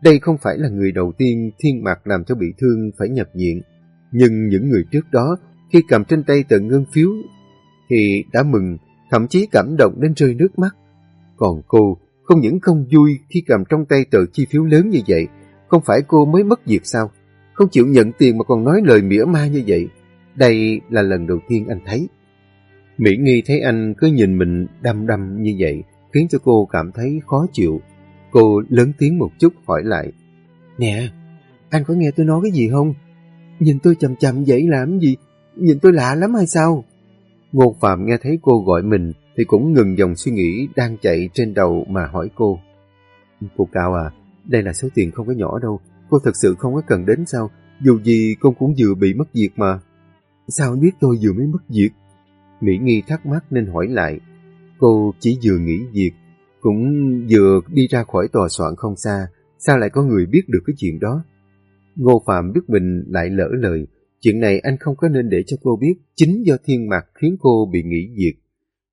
Đây không phải là người đầu tiên thiên mạc làm cho bị thương phải nhập viện. Nhưng những người trước đó, khi cầm trên tay tờ ngân phiếu, thì đã mừng, thậm chí cảm động đến rơi nước mắt. Còn cô, không những không vui khi cầm trong tay tờ chi phiếu lớn như vậy, không phải cô mới mất việc sao? Không chịu nhận tiền mà còn nói lời mỉa mai như vậy. Đây là lần đầu tiên anh thấy. Mỹ Nghi thấy anh cứ nhìn mình đăm đăm như vậy, khiến cho cô cảm thấy khó chịu. Cô lớn tiếng một chút hỏi lại. Nè, anh có nghe tôi nói cái gì không? Nhìn tôi chầm chầm vậy làm gì? Nhìn tôi lạ lắm hay sao? Ngô Phạm nghe thấy cô gọi mình thì cũng ngừng dòng suy nghĩ đang chạy trên đầu mà hỏi cô. Cô Cao à, đây là số tiền không có nhỏ đâu. Cô thật sự không có cần đến sao? Dù gì con cũng vừa bị mất việc mà. Sao anh biết tôi vừa mới mất việc? Mỹ Nghi thắc mắc nên hỏi lại. Cô chỉ vừa nghỉ việc, cũng vừa đi ra khỏi tòa soạn không xa. Sao lại có người biết được cái chuyện đó? Ngô Phạm biết mình lại lỡ lời. Chuyện này anh không có nên để cho cô biết. Chính do thiên mặt khiến cô bị nghỉ việc.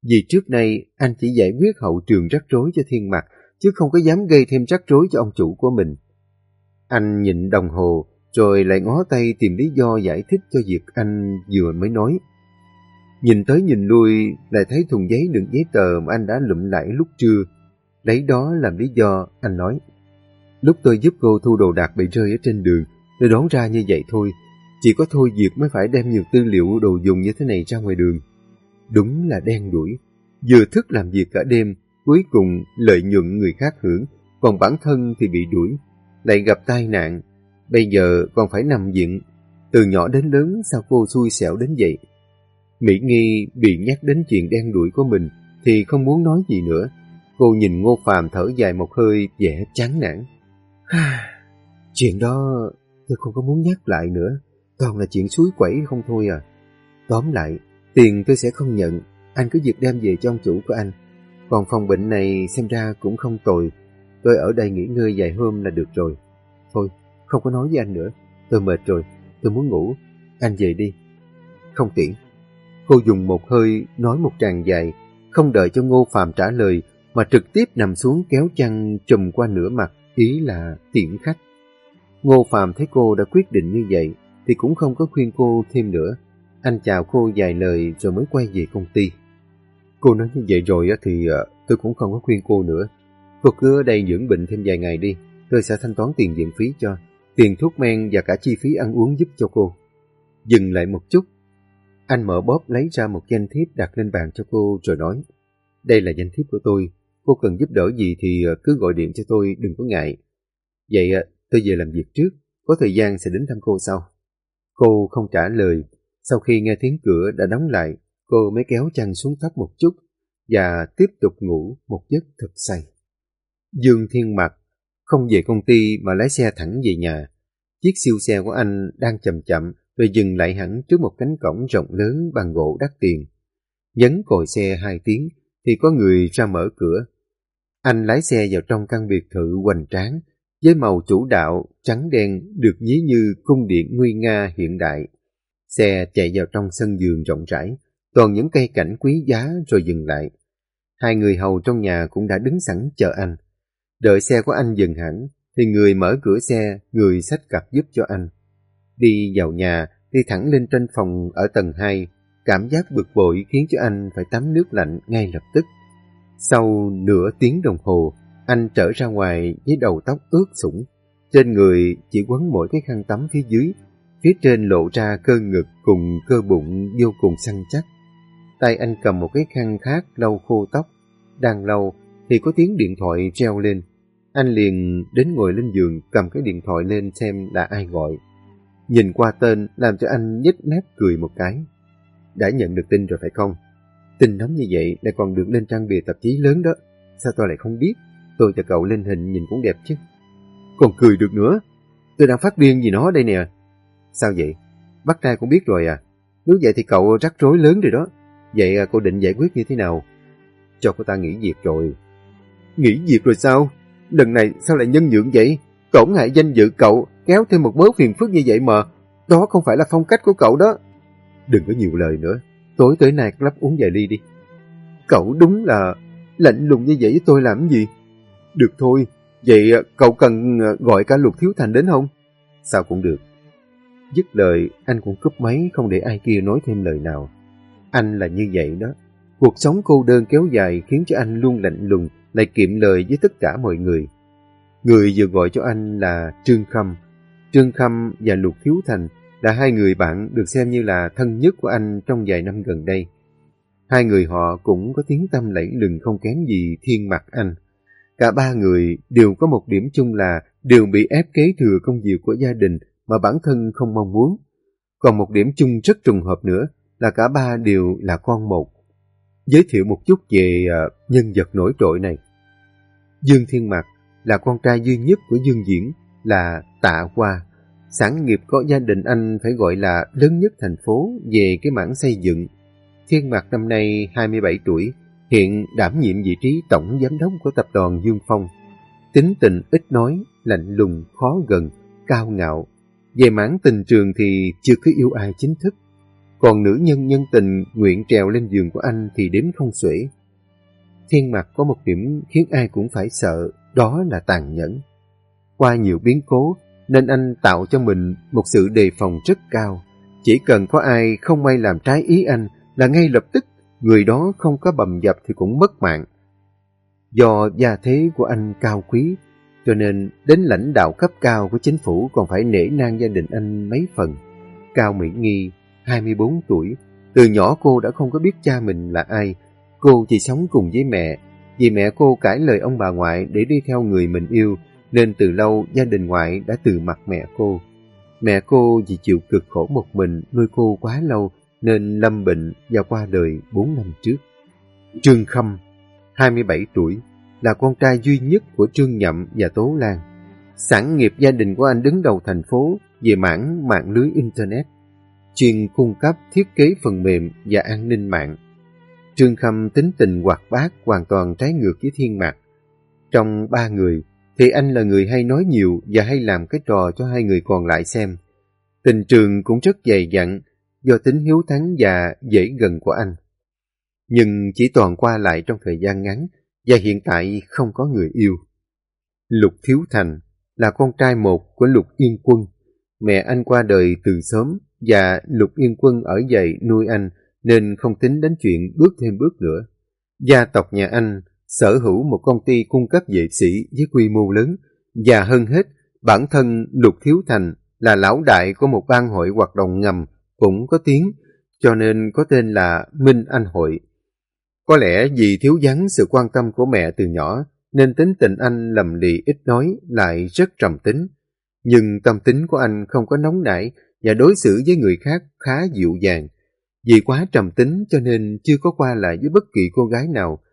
Vì trước nay anh chỉ giải quyết hậu trường rắc rối cho thiên mặt, chứ không có dám gây thêm rắc rối cho ông chủ của mình. Anh nhịn đồng hồ, rồi lại ngó tay tìm lý do giải thích cho việc anh vừa mới nói. Nhìn tới nhìn lui, lại thấy thùng giấy đựng giấy tờ mà anh đã lụm lại lúc trưa. Lấy đó làm lý do, anh nói. Lúc tôi giúp cô thu đồ đạc bị rơi ở trên đường, tôi đón ra như vậy thôi. Chỉ có thôi việc mới phải đem nhiều tư liệu đồ dùng như thế này ra ngoài đường. Đúng là đen đuổi. Vừa thức làm việc cả đêm, cuối cùng lợi nhuận người khác hưởng, còn bản thân thì bị đuổi. Lại gặp tai nạn, bây giờ còn phải nằm viện. Từ nhỏ đến lớn sao cô xui xẻo đến vậy? Mỹ Nghi bị nhắc đến chuyện đen đuổi của mình thì không muốn nói gì nữa. Cô nhìn Ngô Phàm thở dài một hơi vẻ chán nản. chuyện đó tôi không có muốn nhắc lại nữa. Toàn là chuyện suối quẩy không thôi à. Tóm lại, tiền tôi sẽ không nhận. Anh cứ việc đem về cho ông chủ của anh. Còn phòng bệnh này xem ra cũng không tồi. Tôi ở đây nghỉ ngơi vài hôm là được rồi. Thôi, không có nói với anh nữa. Tôi mệt rồi, tôi muốn ngủ. Anh về đi. Không tiện. Cô dùng một hơi nói một tràng dài, không đợi cho Ngô Phạm trả lời, mà trực tiếp nằm xuống kéo chăn trùm qua nửa mặt, ý là tiễn khách. Ngô Phạm thấy cô đã quyết định như vậy, thì cũng không có khuyên cô thêm nữa. Anh chào cô vài lời rồi mới quay về công ty. Cô nói như vậy rồi thì ờ, tôi cũng không có khuyên cô nữa. Cô cứ ở đây dưỡng bệnh thêm vài ngày đi, tôi sẽ thanh toán tiền viện phí cho, tiền thuốc men và cả chi phí ăn uống giúp cho cô. Dừng lại một chút, anh mở bóp lấy ra một danh thiếp đặt lên bàn cho cô rồi nói Đây là danh thiếp của tôi, cô cần giúp đỡ gì thì ờ, cứ gọi điện cho tôi, đừng có ngại. Vậy ờ, tôi về làm việc trước, có thời gian sẽ đến thăm cô sau. Cô không trả lời, sau khi nghe tiếng cửa đã đóng lại, cô mới kéo chăn xuống thấp một chút và tiếp tục ngủ một giấc thật say. Dương Thiên Mặc không về công ty mà lái xe thẳng về nhà. Chiếc siêu xe của anh đang chậm chậm rồi dừng lại hẳn trước một cánh cổng rộng lớn bằng gỗ đắt tiền. Nhấn còi xe hai tiếng thì có người ra mở cửa. Anh lái xe vào trong căn biệt thự hoành tráng với màu chủ đạo trắng đen được dí như cung điện nguy nga hiện đại. Xe chạy vào trong sân vườn rộng rãi, toàn những cây cảnh quý giá rồi dừng lại. Hai người hầu trong nhà cũng đã đứng sẵn chờ anh. Đợi xe của anh dừng hẳn, thì người mở cửa xe, người xách cặp giúp cho anh. Đi vào nhà, đi thẳng lên trên phòng ở tầng 2, cảm giác bực bội khiến cho anh phải tắm nước lạnh ngay lập tức. Sau nửa tiếng đồng hồ, anh trở ra ngoài với đầu tóc ướt sũng. Trên người chỉ quấn mỗi cái khăn tắm phía dưới, phía trên lộ ra cơ ngực cùng cơ bụng vô cùng săn chắc. Tay anh cầm một cái khăn khác lau khô tóc. Đang lau thì có tiếng điện thoại treo lên. Anh liền đến ngồi lên giường, cầm cái điện thoại lên xem là ai gọi. Nhìn qua tên làm cho anh nhếch mép cười một cái. Đã nhận được tin rồi phải không? Tin nóng như vậy lại còn được lên trang bìa tạp chí lớn đó. Sao tôi lại không biết? Tôi cho cậu lên hình nhìn cũng đẹp chứ. Còn cười được nữa. Tôi đang phát điên gì nó đây nè. Sao vậy? Bắt trai cũng biết rồi à? Nếu vậy thì cậu rắc rối lớn rồi đó. Vậy à, cô định giải quyết như thế nào? Cho cô ta nghỉ việc rồi. Nghỉ việc rồi sao? Lần này sao lại nhân nhượng vậy? Tổn hại danh dự cậu, kéo thêm một mớ phiền phức như vậy mà. Đó không phải là phong cách của cậu đó. Đừng có nhiều lời nữa. Tối tới nay lắp uống vài ly đi. Cậu đúng là lạnh lùng như vậy với tôi làm gì? Được thôi. Vậy à, cậu cần à, gọi cả Lục Thiếu Thành đến không? Sao cũng được. Dứt lời, anh cũng cúp máy không để ai kia nói thêm lời nào. Anh là như vậy đó. Cuộc sống cô đơn kéo dài khiến cho anh luôn lạnh lùng, lại kiệm lời với tất cả mọi người. Người vừa gọi cho anh là Trương Khâm. Trương Khâm và Lục Thiếu Thành là hai người bạn được xem như là thân nhất của anh trong vài năm gần đây. Hai người họ cũng có tiếng tâm lẫy lừng không kém gì thiên mặt anh. Cả ba người đều có một điểm chung là đều bị ép kế thừa công việc của gia đình mà bản thân không mong muốn. Còn một điểm chung rất trùng hợp nữa là cả ba đều là con một. Giới thiệu một chút về à, nhân vật nổi trội này. Dương Thiên Mạc là con trai duy nhất của Dương Diễn là Tạ Hoa. Sản nghiệp có gia đình anh phải gọi là lớn nhất thành phố về cái mảng xây dựng. Thiên Mạc năm nay 27 tuổi, hiện đảm nhiệm vị trí tổng giám đốc của tập đoàn Dương Phong. Tính tình ít nói, lạnh lùng, khó gần, cao ngạo. Về mảng tình trường thì chưa có yêu ai chính thức. Còn nữ nhân nhân tình nguyện trèo lên giường của anh thì đếm không xuể. Thiên mặt có một điểm khiến ai cũng phải sợ, đó là tàn nhẫn. Qua nhiều biến cố, nên anh tạo cho mình một sự đề phòng rất cao. Chỉ cần có ai không may làm trái ý anh là ngay lập tức người đó không có bầm dập thì cũng mất mạng. Do gia thế của anh cao quý, cho nên đến lãnh đạo cấp cao của chính phủ còn phải nể nang gia đình anh mấy phần. Cao Mỹ Nghi, 24 tuổi, từ nhỏ cô đã không có biết cha mình là ai. Cô chỉ sống cùng với mẹ, vì mẹ cô cãi lời ông bà ngoại để đi theo người mình yêu, nên từ lâu gia đình ngoại đã từ mặt mẹ cô. Mẹ cô vì chịu cực khổ một mình nuôi cô quá lâu nên lâm bệnh và qua đời 4 năm trước. Trương Khâm, 27 tuổi, là con trai duy nhất của Trương Nhậm và Tố Lan. Sản nghiệp gia đình của anh đứng đầu thành phố về mảng mạng lưới Internet, chuyên cung cấp thiết kế phần mềm và an ninh mạng. Trương Khâm tính tình hoạt bát hoàn toàn trái ngược với thiên mạc. Trong ba người, thì anh là người hay nói nhiều và hay làm cái trò cho hai người còn lại xem. Tình trường cũng rất dày dặn do tính hiếu thắng và dễ gần của anh. Nhưng chỉ toàn qua lại trong thời gian ngắn và hiện tại không có người yêu. Lục Thiếu Thành là con trai một của Lục Yên Quân. Mẹ anh qua đời từ sớm và Lục Yên Quân ở dậy nuôi anh nên không tính đến chuyện bước thêm bước nữa. Gia tộc nhà anh sở hữu một công ty cung cấp vệ sĩ với quy mô lớn và hơn hết, bản thân Lục Thiếu Thành là lão đại của một ban hội hoạt động ngầm cũng có tiếng, cho nên có tên là Minh Anh Hội. Có lẽ vì thiếu vắng sự quan tâm của mẹ từ nhỏ, nên tính tình anh lầm lì ít nói lại rất trầm tính. Nhưng tâm tính của anh không có nóng nảy và đối xử với người khác khá dịu dàng. Vì quá trầm tính cho nên chưa có qua lại với bất kỳ cô gái nào.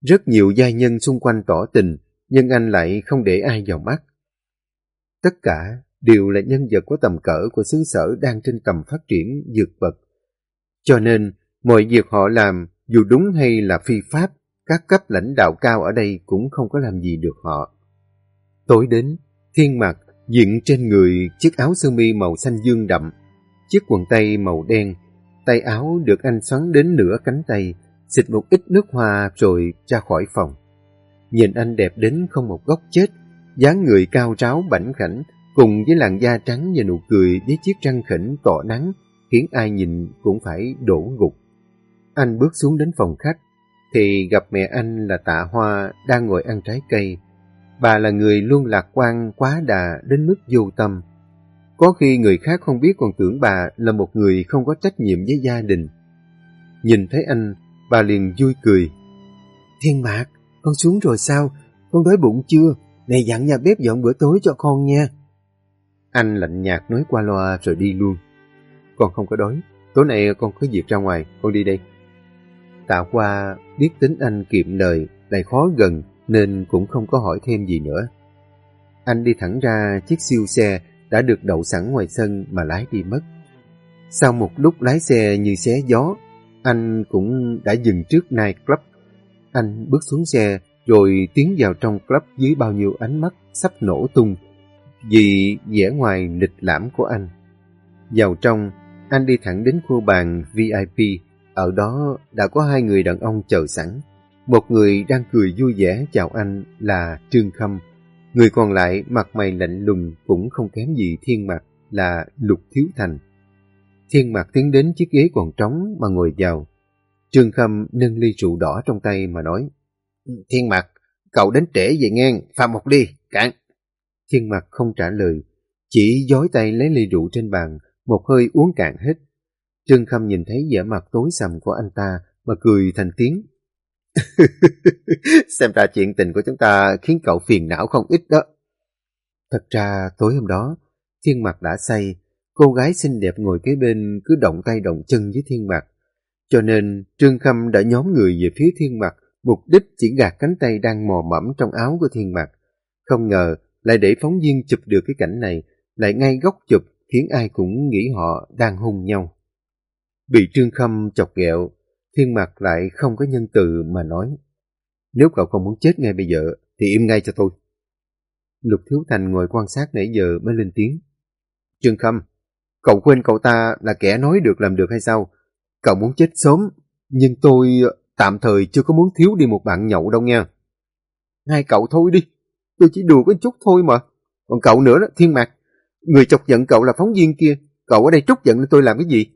Rất nhiều gia nhân xung quanh tỏ tình, nhưng anh lại không để ai vào mắt. Tất cả đều là nhân vật có tầm cỡ của xứ sở đang trên tầm phát triển vượt bậc. Cho nên, mọi việc họ làm, dù đúng hay là phi pháp, các cấp lãnh đạo cao ở đây cũng không có làm gì được họ. Tối đến, thiên mặt diện trên người chiếc áo sơ mi màu xanh dương đậm, chiếc quần tây màu đen, tay áo được anh xoắn đến nửa cánh tay, xịt một ít nước hoa rồi ra khỏi phòng. Nhìn anh đẹp đến không một góc chết, dáng người cao ráo bảnh khảnh, cùng với làn da trắng và nụ cười với chiếc răng khỉnh tỏ nắng, khiến ai nhìn cũng phải đổ gục. Anh bước xuống đến phòng khách, thì gặp mẹ anh là tạ hoa đang ngồi ăn trái cây. Bà là người luôn lạc quan quá đà đến mức vô tâm. Có khi người khác không biết còn tưởng bà là một người không có trách nhiệm với gia đình. Nhìn thấy anh, bà liền vui cười. Thiên Mạc, con xuống rồi sao? Con đói bụng chưa? Này dặn nhà bếp dọn bữa tối cho con nha. Anh lạnh nhạt nói qua loa rồi đi luôn. Con không có đói. Tối nay con có việc ra ngoài, con đi đây. Tạ qua biết tính anh kiệm lời, lại khó gần nên cũng không có hỏi thêm gì nữa. Anh đi thẳng ra chiếc siêu xe đã được đậu sẵn ngoài sân mà lái đi mất. Sau một lúc lái xe như xé gió, anh cũng đã dừng trước night club. Anh bước xuống xe rồi tiến vào trong club dưới bao nhiêu ánh mắt sắp nổ tung vì vẻ ngoài lịch lãm của anh. Vào trong, anh đi thẳng đến khu bàn VIP. Ở đó đã có hai người đàn ông chờ sẵn. Một người đang cười vui vẻ chào anh là Trương Khâm. Người còn lại mặt mày lạnh lùng cũng không kém gì thiên mặt là Lục Thiếu Thành. Thiên mặt tiến đến chiếc ghế còn trống mà ngồi vào. Trương Khâm nâng ly rượu đỏ trong tay mà nói Thiên mặt, cậu đến trễ về ngang, pha một ly, cạn. Thiên mặt không trả lời, chỉ giói tay lấy ly rượu trên bàn, một hơi uống cạn hết. Trương Khâm nhìn thấy vẻ mặt tối sầm của anh ta mà cười thành tiếng. Xem ra chuyện tình của chúng ta khiến cậu phiền não không ít đó. Thật ra tối hôm đó, Thiên mặc đã say, cô gái xinh đẹp ngồi kế bên cứ động tay động chân với Thiên mặc Cho nên Trương Khâm đã nhóm người về phía Thiên mặc mục đích chỉ gạt cánh tay đang mò mẫm trong áo của Thiên mặc Không ngờ lại để phóng viên chụp được cái cảnh này, lại ngay góc chụp khiến ai cũng nghĩ họ đang hung nhau. Bị Trương Khâm chọc ghẹo, Thiên Mạc lại không có nhân từ mà nói. Nếu cậu không muốn chết ngay bây giờ, thì im ngay cho tôi. Lục Thiếu Thành ngồi quan sát nãy giờ mới lên tiếng. Trương Khâm, cậu quên cậu ta là kẻ nói được làm được hay sao? Cậu muốn chết sớm, nhưng tôi tạm thời chưa có muốn thiếu đi một bạn nhậu đâu nha. Hai cậu thôi đi, tôi chỉ đùa có chút thôi mà. Còn cậu nữa đó, Thiên Mạc, người chọc giận cậu là phóng viên kia, cậu ở đây trút giận lên tôi làm cái gì?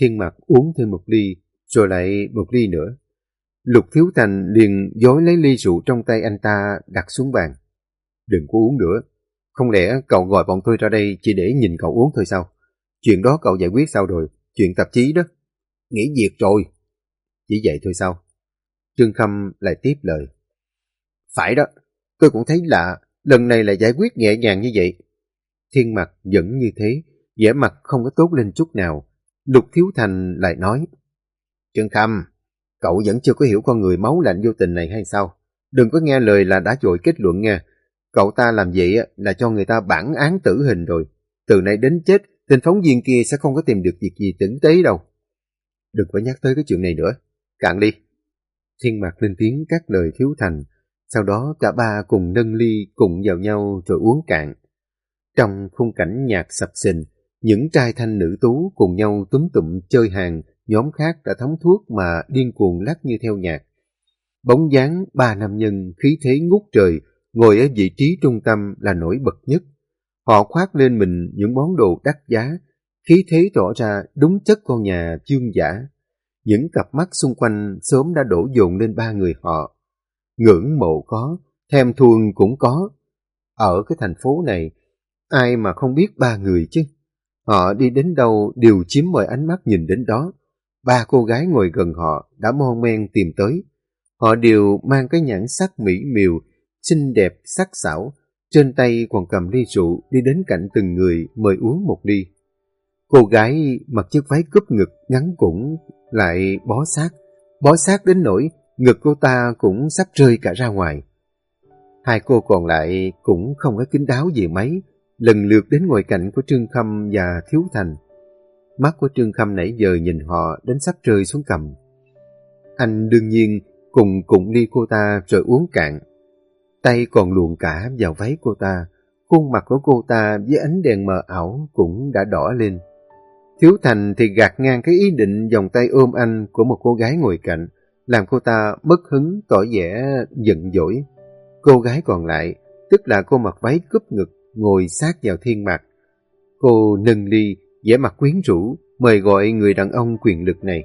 Thiên mặc uống thêm một ly, rồi lại một ly nữa. Lục Thiếu Thành liền dối lấy ly rượu trong tay anh ta đặt xuống bàn. Đừng có uống nữa. Không lẽ cậu gọi bọn tôi ra đây chỉ để nhìn cậu uống thôi sao? Chuyện đó cậu giải quyết sao rồi? Chuyện tạp chí đó. Nghỉ việc rồi. Chỉ vậy thôi sao? Trương Khâm lại tiếp lời. Phải đó, tôi cũng thấy lạ, lần này là giải quyết nhẹ nhàng như vậy. Thiên mặt vẫn như thế, vẻ mặt không có tốt lên chút nào. Lục Thiếu Thành lại nói. Trương Khâm, cậu vẫn chưa có hiểu con người máu lạnh vô tình này hay sao? Đừng có nghe lời là đã dội kết luận nha. Cậu ta làm vậy là cho người ta bản án tử hình rồi. Từ nay đến chết, tên phóng viên kia sẽ không có tìm được việc gì tử tế đâu. Đừng có nhắc tới cái chuyện này nữa. Cạn đi. Thiên mặt lên tiếng các lời thiếu thành. Sau đó cả ba cùng nâng ly cùng vào nhau rồi uống cạn. Trong khung cảnh nhạc sập sình, những trai thanh nữ tú cùng nhau túm tụm chơi hàng, nhóm khác đã thống thuốc mà điên cuồng lắc như theo nhạc. Bóng dáng ba nam nhân khí thế ngút trời, ngồi ở vị trí trung tâm là nổi bật nhất. Họ khoác lên mình những món đồ đắt giá, khí thế tỏ ra đúng chất con nhà chương giả. Những cặp mắt xung quanh sớm đã đổ dồn lên ba người họ. Ngưỡng mộ có, thèm thuồng cũng có. Ở cái thành phố này, ai mà không biết ba người chứ? Họ đi đến đâu đều chiếm mọi ánh mắt nhìn đến đó. Ba cô gái ngồi gần họ đã mon men tìm tới. Họ đều mang cái nhãn sắc mỹ miều, xinh đẹp, sắc sảo. Trên tay còn cầm ly rượu đi đến cạnh từng người mời uống một ly. Cô gái mặc chiếc váy cúp ngực ngắn cũng lại bó sát. Bó sát đến nỗi ngực cô ta cũng sắp rơi cả ra ngoài. Hai cô còn lại cũng không có kính đáo gì mấy, lần lượt đến ngồi cạnh của Trương Khâm và Thiếu Thành. Mắt của Trương Khâm nãy giờ nhìn họ đến sắp rơi xuống cầm. Anh đương nhiên cùng cụng ly cô ta rồi uống cạn. Tay còn luồn cả vào váy cô ta. Khuôn mặt của cô ta với ánh đèn mờ ảo cũng đã đỏ lên. Thiếu Thành thì gạt ngang cái ý định vòng tay ôm anh của một cô gái ngồi cạnh, làm cô ta mất hứng tỏ vẻ giận dỗi. Cô gái còn lại, tức là cô mặc váy cúp ngực, ngồi sát vào thiên mạc. Cô nâng ly, vẻ mặt quyến rũ, mời gọi người đàn ông quyền lực này.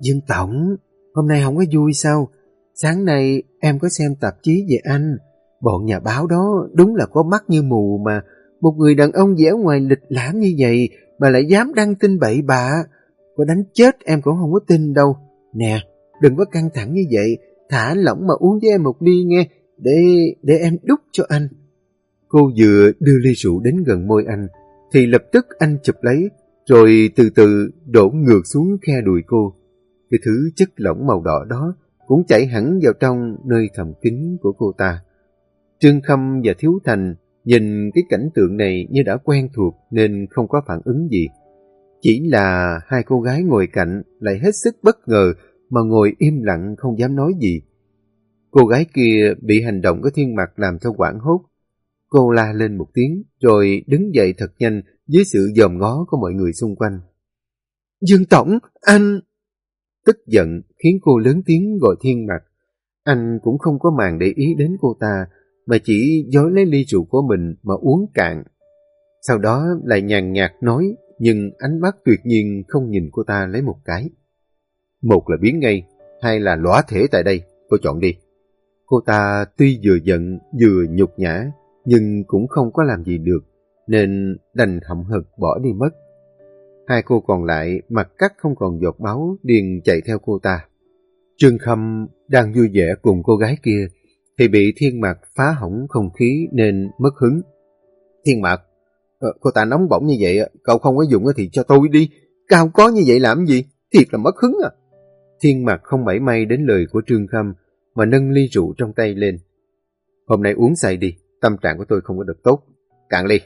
Dương Tổng, hôm nay không có vui sao? Sáng nay em có xem tạp chí về anh. Bọn nhà báo đó đúng là có mắt như mù mà. Một người đàn ông dẻo ngoài lịch lãm như vậy mà lại dám đăng tin bậy bạ. Có đánh chết em cũng không có tin đâu. Nè, đừng có căng thẳng như vậy. Thả lỏng mà uống với em một ly nghe. Để, để em đúc cho anh. Cô vừa đưa ly rượu đến gần môi anh, thì lập tức anh chụp lấy, rồi từ từ đổ ngược xuống khe đùi cô. Cái thứ chất lỏng màu đỏ đó cũng chảy hẳn vào trong nơi thầm kín của cô ta. Trương Khâm và Thiếu Thành nhìn cái cảnh tượng này như đã quen thuộc nên không có phản ứng gì. Chỉ là hai cô gái ngồi cạnh lại hết sức bất ngờ mà ngồi im lặng không dám nói gì. Cô gái kia bị hành động của thiên mặt làm cho quảng hốt, Cô la lên một tiếng, rồi đứng dậy thật nhanh dưới sự dòm ngó của mọi người xung quanh. Dương Tổng, anh... Tức giận khiến cô lớn tiếng gọi thiên mặt. Anh cũng không có màng để ý đến cô ta, mà chỉ dối lấy ly rượu của mình mà uống cạn. Sau đó lại nhàn nhạt nói, nhưng ánh mắt tuyệt nhiên không nhìn cô ta lấy một cái. Một là biến ngay, hai là lõa thể tại đây, cô chọn đi. Cô ta tuy vừa giận vừa nhục nhã, nhưng cũng không có làm gì được, nên đành hậm hực bỏ đi mất. Hai cô còn lại mặt cắt không còn giọt máu, điền chạy theo cô ta. Trương Khâm đang vui vẻ cùng cô gái kia, thì bị thiên mạc phá hỏng không khí nên mất hứng. Thiên mạc, ờ, cô ta nóng bỏng như vậy, cậu không có dùng thì cho tôi đi, cao có như vậy làm gì, thiệt là mất hứng à. Thiên mạc không mảy may đến lời của Trương Khâm, mà nâng ly rượu trong tay lên. Hôm nay uống say đi, Tâm trạng của tôi không có được tốt. Cạn ly.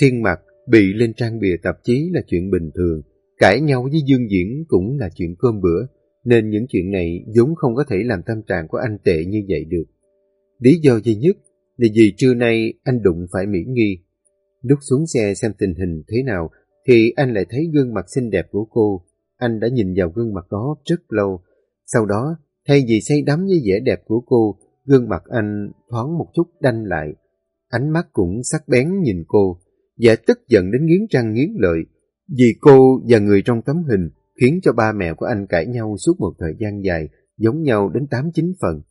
Thiên mặt bị lên trang bìa tạp chí là chuyện bình thường, cãi nhau với Dương Diễn cũng là chuyện cơm bữa, nên những chuyện này vốn không có thể làm tâm trạng của anh tệ như vậy được. Lý do duy nhất là vì trưa nay anh đụng phải Mỹ Nghi. Lúc xuống xe xem tình hình thế nào, thì anh lại thấy gương mặt xinh đẹp của cô. Anh đã nhìn vào gương mặt đó rất lâu. Sau đó, thay vì say đắm với vẻ đẹp của cô, gương mặt anh thoáng một chút đanh lại. Ánh mắt cũng sắc bén nhìn cô, vẻ tức giận đến nghiến răng nghiến lợi. Vì cô và người trong tấm hình khiến cho ba mẹ của anh cãi nhau suốt một thời gian dài, giống nhau đến 8-9 phần.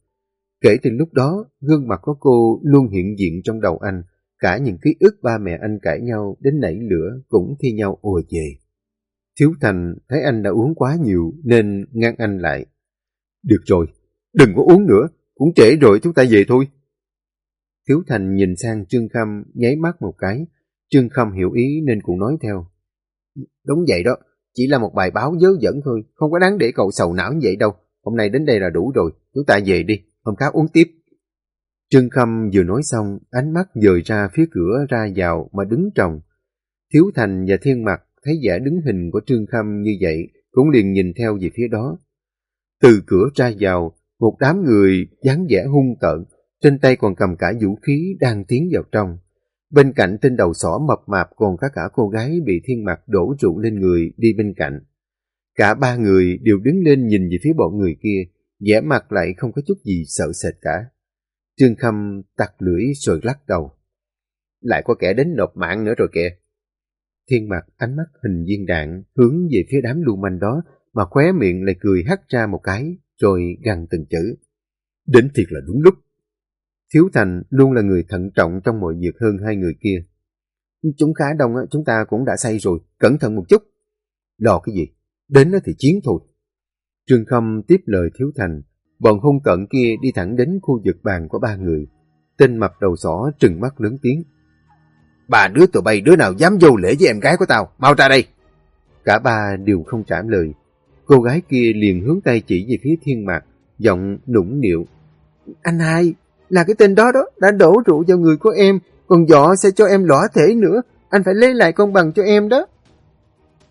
Kể từ lúc đó, gương mặt của cô luôn hiện diện trong đầu anh, cả những ký ức ba mẹ anh cãi nhau đến nảy lửa cũng thi nhau ùa về. Thiếu Thành thấy anh đã uống quá nhiều nên ngăn anh lại. Được rồi, đừng có uống nữa, cũng trễ rồi chúng ta về thôi. Thiếu Thành nhìn sang Trương Khâm nháy mắt một cái, Trương Khâm hiểu ý nên cũng nói theo. Đúng vậy đó, chỉ là một bài báo dớ dẫn thôi, không có đáng để cậu sầu não như vậy đâu. Hôm nay đến đây là đủ rồi, chúng ta về đi, hôm khác uống tiếp. Trương Khâm vừa nói xong, ánh mắt dời ra phía cửa ra vào mà đứng trồng. Thiếu Thành và Thiên Mặt thấy vẻ đứng hình của Trương Khâm như vậy, cũng liền nhìn theo về phía đó. Từ cửa ra vào, một đám người dáng vẻ hung tợn, trên tay còn cầm cả vũ khí đang tiến vào trong. Bên cạnh tên đầu sỏ mập mạp còn có cả cô gái bị thiên mặt đổ rượu lên người đi bên cạnh. Cả ba người đều đứng lên nhìn về phía bọn người kia, vẻ mặt lại không có chút gì sợ sệt cả. Trương Khâm tặc lưỡi rồi lắc đầu. Lại có kẻ đến nộp mạng nữa rồi kìa. Thiên mặt ánh mắt hình viên đạn hướng về phía đám lưu manh đó mà khóe miệng lại cười hắt ra một cái rồi gằn từng chữ. Đến thiệt là đúng lúc. Thiếu Thành luôn là người thận trọng trong mọi việc hơn hai người kia. Chúng khá đông, chúng ta cũng đã say rồi, cẩn thận một chút. Lo cái gì? Đến thì chiến thôi. Trương Khâm tiếp lời Thiếu Thành, bọn hung tận kia đi thẳng đến khu vực bàn của ba người. Tên mập đầu sỏ trừng mắt lớn tiếng. Bà đứa tụi bay đứa nào dám vô lễ với em gái của tao, mau ra đây. Cả ba đều không trả lời. Cô gái kia liền hướng tay chỉ về phía thiên mạc, giọng nũng nịu. Anh hai, là cái tên đó đó, đã đổ rượu vào người của em, còn dọ sẽ cho em lõa thể nữa, anh phải lấy lại công bằng cho em đó.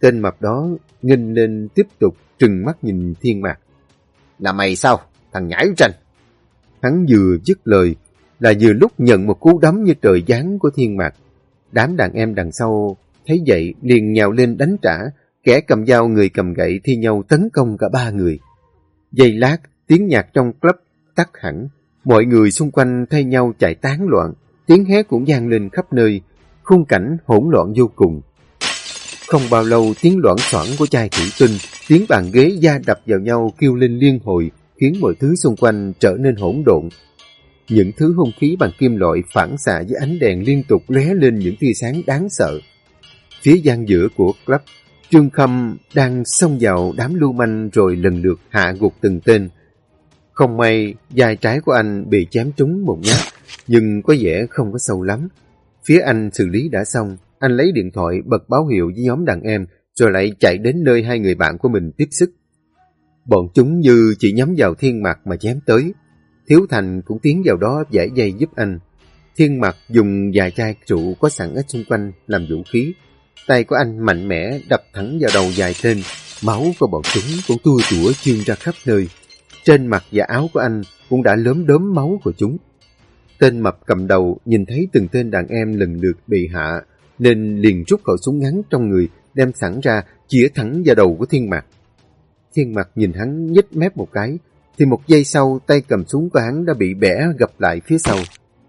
Tên mập đó nghênh lên tiếp tục trừng mắt nhìn thiên mạc. Là mày sao? Thằng nhãi tranh. Hắn vừa dứt lời là vừa lúc nhận một cú đấm như trời giáng của thiên mạc. Đám đàn em đằng sau thấy vậy liền nhào lên đánh trả, kẻ cầm dao người cầm gậy thi nhau tấn công cả ba người. Giây lát, tiếng nhạc trong club tắt hẳn, mọi người xung quanh thay nhau chạy tán loạn, tiếng hét cũng gian lên khắp nơi, khung cảnh hỗn loạn vô cùng. Không bao lâu tiếng loạn xoảng của chai thủy tinh, tiếng bàn ghế da đập vào nhau kêu lên liên hồi, khiến mọi thứ xung quanh trở nên hỗn độn. Những thứ hung khí bằng kim loại phản xạ với ánh đèn liên tục lóe lên những tia sáng đáng sợ. Phía gian giữa của club, Trương Khâm đang xông vào đám lưu manh rồi lần lượt hạ gục từng tên. Không may, dài trái của anh bị chém trúng một nhát, nhưng có vẻ không có sâu lắm. Phía anh xử lý đã xong, anh lấy điện thoại bật báo hiệu với nhóm đàn em, rồi lại chạy đến nơi hai người bạn của mình tiếp sức. Bọn chúng như chỉ nhắm vào thiên mặt mà chém tới. Thiếu Thành cũng tiến vào đó giải dây giúp anh. Thiên mặt dùng vài chai rượu có sẵn ở xung quanh làm vũ khí. Tay của anh mạnh mẽ đập thẳng vào đầu dài tên. Máu của bọn chúng cũng tua tủa chương ra khắp nơi. Trên mặt và áo của anh cũng đã lớn đốm máu của chúng. Tên mập cầm đầu nhìn thấy từng tên đàn em lần lượt bị hạ, nên liền rút khẩu súng ngắn trong người, đem sẵn ra, chĩa thẳng vào đầu của thiên mặt. Thiên mặt nhìn hắn nhếch mép một cái, thì một giây sau tay cầm súng của hắn đã bị bẻ gập lại phía sau.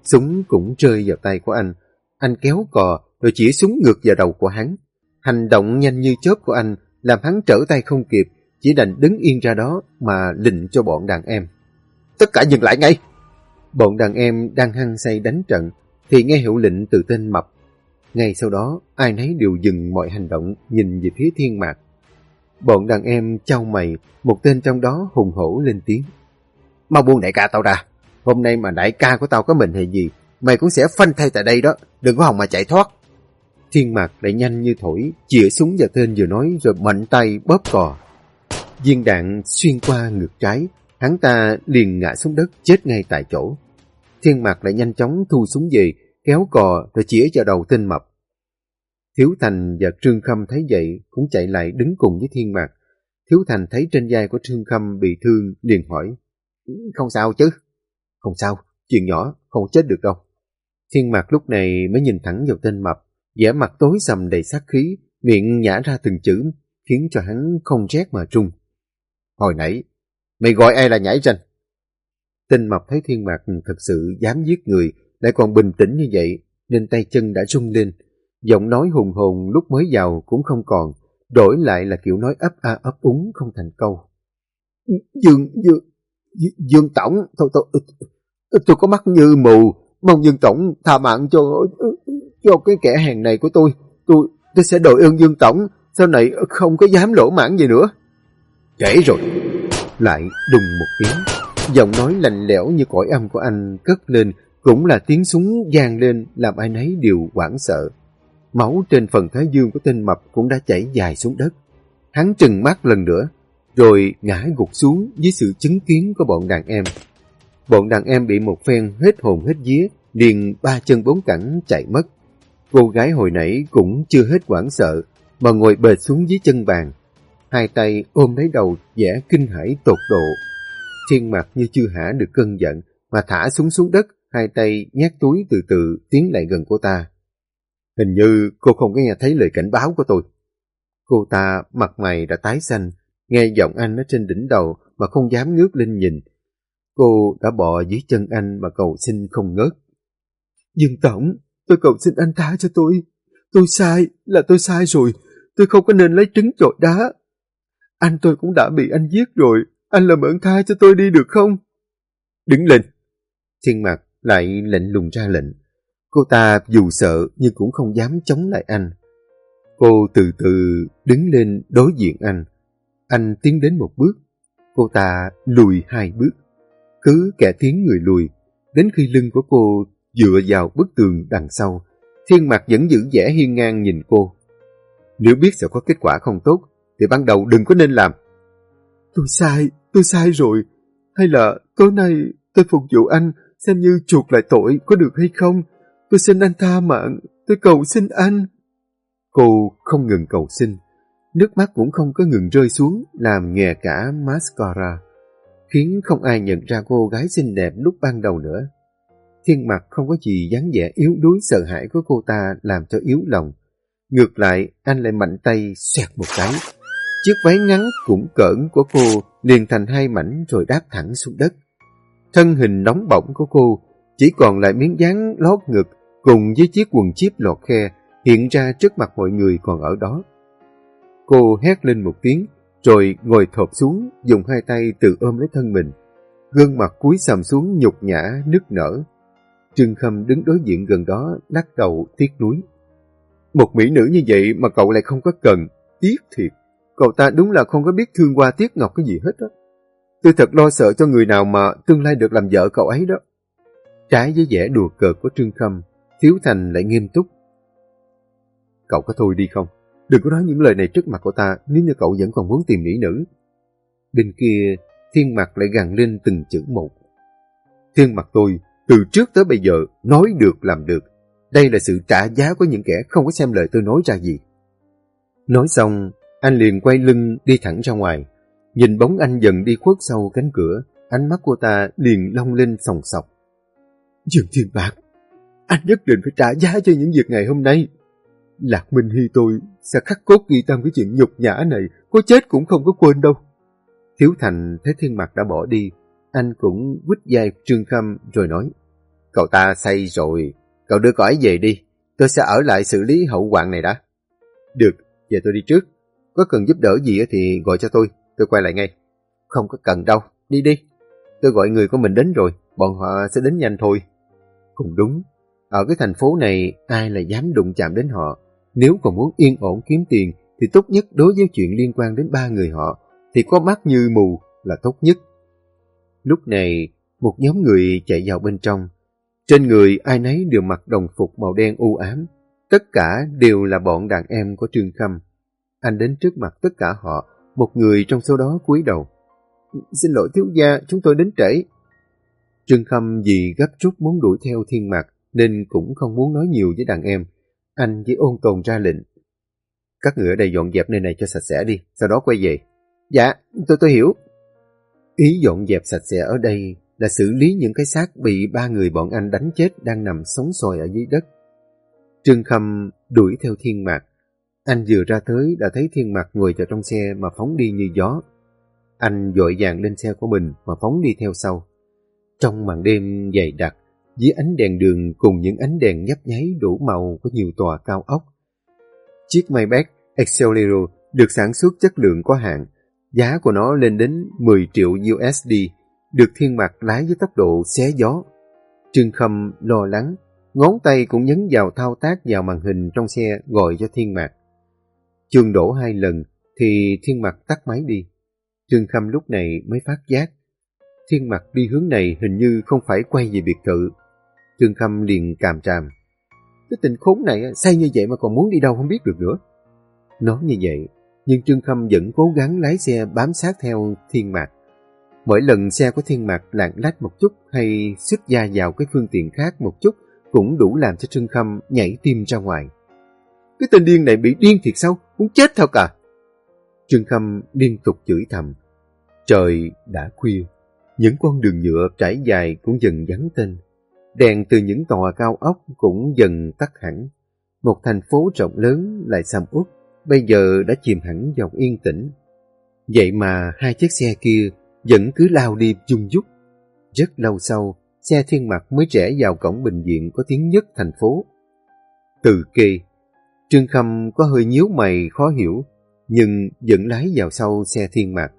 Súng cũng rơi vào tay của anh. Anh kéo cò rồi chỉ súng ngược vào đầu của hắn. Hành động nhanh như chớp của anh làm hắn trở tay không kịp, chỉ đành đứng yên ra đó mà lệnh cho bọn đàn em. Tất cả dừng lại ngay! Bọn đàn em đang hăng say đánh trận thì nghe hiệu lệnh từ tên mập. Ngay sau đó, ai nấy đều dừng mọi hành động nhìn về phía thiên mạc. Bọn đàn em trao mày, một tên trong đó hùng hổ lên tiếng. Mau buông đại ca tao ra, hôm nay mà đại ca của tao có mình hay gì, mày cũng sẽ phanh thay tại đây đó, đừng có hòng mà chạy thoát. Thiên mạc lại nhanh như thổi, chĩa súng vào tên vừa nói rồi mạnh tay bóp cò. Viên đạn xuyên qua ngược trái, hắn ta liền ngã xuống đất chết ngay tại chỗ. Thiên mạc lại nhanh chóng thu súng về, kéo cò rồi chĩa vào đầu tên mập. Thiếu Thành và Trương Khâm thấy vậy cũng chạy lại đứng cùng với Thiên Mạc. Thiếu Thành thấy trên vai của Trương Khâm bị thương liền hỏi Không sao chứ? Không sao, chuyện nhỏ, không chết được đâu. Thiên Mạc lúc này mới nhìn thẳng vào tên mập, vẻ mặt tối sầm đầy sát khí, miệng nhả ra từng chữ, khiến cho hắn không rét mà trung. Hồi nãy, mày gọi ai là nhảy ranh? Tinh mập thấy Thiên Mạc thật sự dám giết người, lại còn bình tĩnh như vậy, nên tay chân đã rung lên. Giọng nói hùng hồn lúc mới vào cũng không còn, đổi lại là kiểu nói ấp a ấp úng không thành câu. Dương, Dương, Dương Tổng, tôi tôi, tôi có mắt như mù, mong Dương Tổng tha mạng cho cho cái kẻ hàng này của tôi. Tôi tôi sẽ đội ơn Dương Tổng, sau này không có dám lỗ mãn gì nữa. Trễ rồi. Lại đùng một tiếng, giọng nói lạnh lẽo như cõi âm của anh cất lên, cũng là tiếng súng vang lên làm ai nấy đều hoảng sợ. Máu trên phần thái dương của tên mập cũng đã chảy dài xuống đất. Hắn trừng mắt lần nữa, rồi ngã gục xuống dưới sự chứng kiến của bọn đàn em. Bọn đàn em bị một phen hết hồn hết vía, liền ba chân bốn cẳng chạy mất. Cô gái hồi nãy cũng chưa hết quảng sợ, mà ngồi bệt xuống dưới chân bàn. Hai tay ôm lấy đầu, vẻ kinh hãi tột độ. Thiên mặt như chưa hả được cơn giận, mà thả súng xuống đất, hai tay nhát túi từ từ tiến lại gần cô ta. Hình như cô không có nghe thấy lời cảnh báo của tôi. Cô ta mặt mày đã tái xanh, nghe giọng anh ở trên đỉnh đầu mà không dám ngước lên nhìn. Cô đã bò dưới chân anh mà cầu xin không ngớt. Dương Tổng, tôi cầu xin anh tha cho tôi. Tôi sai, là tôi sai rồi. Tôi không có nên lấy trứng trội đá. Anh tôi cũng đã bị anh giết rồi. Anh làm ơn tha cho tôi đi được không? Đứng lên. Thiên mặt lại lệnh lùng ra lệnh. Cô ta dù sợ nhưng cũng không dám chống lại anh. Cô từ từ đứng lên đối diện anh. Anh tiến đến một bước. Cô ta lùi hai bước. Cứ kẻ tiến người lùi. Đến khi lưng của cô dựa vào bức tường đằng sau, thiên mặt vẫn giữ vẻ hiên ngang nhìn cô. Nếu biết sẽ có kết quả không tốt, thì ban đầu đừng có nên làm. Tôi sai, tôi sai rồi. Hay là tối nay tôi phục vụ anh xem như chuộc lại tội có được hay không? Tôi xin anh tha mạng, tôi cầu xin anh. Cô không ngừng cầu xin, nước mắt cũng không có ngừng rơi xuống làm nhòe cả mascara, khiến không ai nhận ra cô gái xinh đẹp lúc ban đầu nữa. Thiên mặt không có gì dáng vẻ yếu đuối sợ hãi của cô ta làm cho yếu lòng. Ngược lại, anh lại mạnh tay xoẹt một cái. Chiếc váy ngắn cũng cỡn của cô liền thành hai mảnh rồi đáp thẳng xuống đất. Thân hình nóng bỏng của cô chỉ còn lại miếng dán lót ngực cùng với chiếc quần chip lọt khe hiện ra trước mặt mọi người còn ở đó. Cô hét lên một tiếng, rồi ngồi thộp xuống, dùng hai tay tự ôm lấy thân mình. Gương mặt cúi sầm xuống nhục nhã, nức nở. Trương Khâm đứng đối diện gần đó, lắc đầu tiếc nuối. Một mỹ nữ như vậy mà cậu lại không có cần, tiếc thiệt. Cậu ta đúng là không có biết thương qua tiếc ngọc cái gì hết đó. Tôi thật lo sợ cho người nào mà tương lai được làm vợ cậu ấy đó. Trái với vẻ đùa cợt của Trương Khâm, Thiếu Thành lại nghiêm túc. Cậu có thôi đi không? Đừng có nói những lời này trước mặt cậu ta nếu như cậu vẫn còn muốn tìm mỹ nữ. Bên kia, thiên mặt lại gằn lên từng chữ một. Thiên mặt tôi, từ trước tới bây giờ, nói được làm được. Đây là sự trả giá của những kẻ không có xem lời tôi nói ra gì. Nói xong, anh liền quay lưng đi thẳng ra ngoài. Nhìn bóng anh dần đi khuất sau cánh cửa, ánh mắt cô ta liền long lên sòng sọc. Dương Thiên Bạc, anh nhất định phải trả giá cho những việc ngày hôm nay. Lạc Minh Hy tôi sẽ khắc cốt ghi tâm cái chuyện nhục nhã này, có chết cũng không có quên đâu. Thiếu Thành thấy thiên mặt đã bỏ đi, anh cũng quýt dài Trương Khâm rồi nói, cậu ta say rồi, cậu đưa cậu ấy về đi, tôi sẽ ở lại xử lý hậu hoạn này đã. Được, về tôi đi trước, có cần giúp đỡ gì thì gọi cho tôi, tôi quay lại ngay. Không có cần đâu, đi đi. Tôi gọi người của mình đến rồi, bọn họ sẽ đến nhanh thôi. Cũng đúng, ở cái thành phố này ai là dám đụng chạm đến họ. Nếu còn muốn yên ổn kiếm tiền thì tốt nhất đối với chuyện liên quan đến ba người họ thì có mắt như mù là tốt nhất. Lúc này, một nhóm người chạy vào bên trong. Trên người ai nấy đều mặc đồng phục màu đen u ám. Tất cả đều là bọn đàn em của Trương Khâm. Anh đến trước mặt tất cả họ, một người trong số đó cúi đầu. Xin lỗi thiếu gia, chúng tôi đến trễ. Trương Khâm vì gấp rút muốn đuổi theo thiên mạc nên cũng không muốn nói nhiều với đàn em. anh chỉ ôn tồn ra lệnh. Các người ở đây dọn dẹp nơi này cho sạch sẽ đi, sau đó quay về. Dạ, tôi tôi hiểu. Ý dọn dẹp sạch sẽ ở đây là xử lý những cái xác bị ba người bọn anh đánh chết đang nằm sống sòi ở dưới đất. Trương Khâm đuổi theo thiên mạc. Anh vừa ra tới đã thấy thiên mạc ngồi vào trong xe mà phóng đi như gió. Anh dội vàng lên xe của mình mà phóng đi theo sau. Trong màn đêm dày đặc, dưới ánh đèn đường cùng những ánh đèn nhấp nháy đủ màu của nhiều tòa cao ốc. Chiếc Maybach Excelero được sản xuất chất lượng có hạn, giá của nó lên đến 10 triệu USD, được thiên mặt lái với tốc độ xé gió. Trương Khâm lo lắng, ngón tay cũng nhấn vào thao tác vào màn hình trong xe gọi cho thiên mạc. Trường đổ hai lần thì thiên mặt tắt máy đi. Trương Khâm lúc này mới phát giác. Thiên mặt đi hướng này hình như không phải quay về biệt thự. Trương Khâm liền càm tràm. Cái tình khốn này say như vậy mà còn muốn đi đâu không biết được nữa. Nói như vậy, nhưng Trương Khâm vẫn cố gắng lái xe bám sát theo thiên mạc. Mỗi lần xe của thiên mạc lạng lách một chút hay xuất gia vào cái phương tiện khác một chút cũng đủ làm cho Trương Khâm nhảy tim ra ngoài. Cái tên điên này bị điên thiệt sao? Muốn chết thật cả. Trương Khâm liên tục chửi thầm. Trời đã khuya, những con đường nhựa trải dài cũng dần vắng tên. Đèn từ những tòa cao ốc cũng dần tắt hẳn. Một thành phố rộng lớn lại xăm út bây giờ đã chìm hẳn vào yên tĩnh. Vậy mà hai chiếc xe kia vẫn cứ lao đi chung dút. Rất lâu sau, xe thiên mặt mới rẽ vào cổng bệnh viện có tiếng nhất thành phố. Từ kê, Trương Khâm có hơi nhíu mày khó hiểu, nhưng vẫn lái vào sau xe thiên mặt.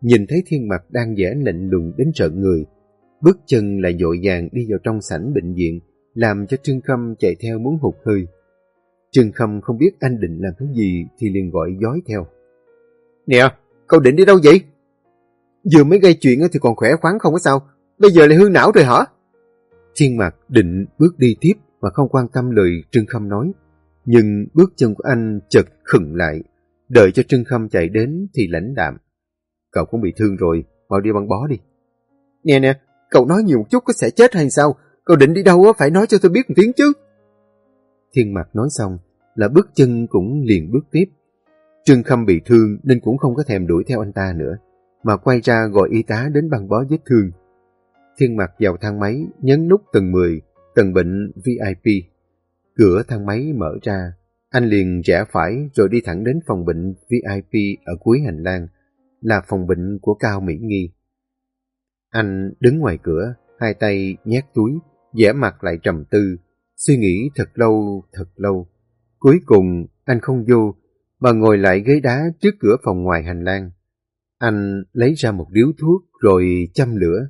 Nhìn thấy thiên mặt đang vẽ lạnh lùng đến trợn người, bước chân lại dội vàng đi vào trong sảnh bệnh viện, làm cho Trương Khâm chạy theo muốn hụt hơi. Trương Khâm không biết anh định làm cái gì thì liền gọi dối theo. Nè, cậu định đi đâu vậy? Vừa mới gây chuyện thì còn khỏe khoắn không có sao, bây giờ lại hư não rồi hả? Thiên mặt định bước đi tiếp mà không quan tâm lời Trương Khâm nói. Nhưng bước chân của anh chợt khựng lại, đợi cho Trương Khâm chạy đến thì lãnh đạm. Cậu cũng bị thương rồi, mau đi băng bó đi. Nè nè, cậu nói nhiều một chút có sẽ chết hay sao? Cậu định đi đâu phải nói cho tôi biết một tiếng chứ. Thiên Mạc nói xong là bước chân cũng liền bước tiếp. Trương Khâm bị thương nên cũng không có thèm đuổi theo anh ta nữa, mà quay ra gọi y tá đến băng bó vết thương. Thiên Mạc vào thang máy, nhấn nút tầng 10, tầng bệnh VIP. Cửa thang máy mở ra, anh liền rẽ phải rồi đi thẳng đến phòng bệnh VIP ở cuối hành lang, là phòng bệnh của Cao Mỹ Nghi. Anh đứng ngoài cửa, hai tay nhét túi, vẻ mặt lại trầm tư, suy nghĩ thật lâu, thật lâu. Cuối cùng, anh không vô, mà ngồi lại ghế đá trước cửa phòng ngoài hành lang. Anh lấy ra một điếu thuốc rồi châm lửa.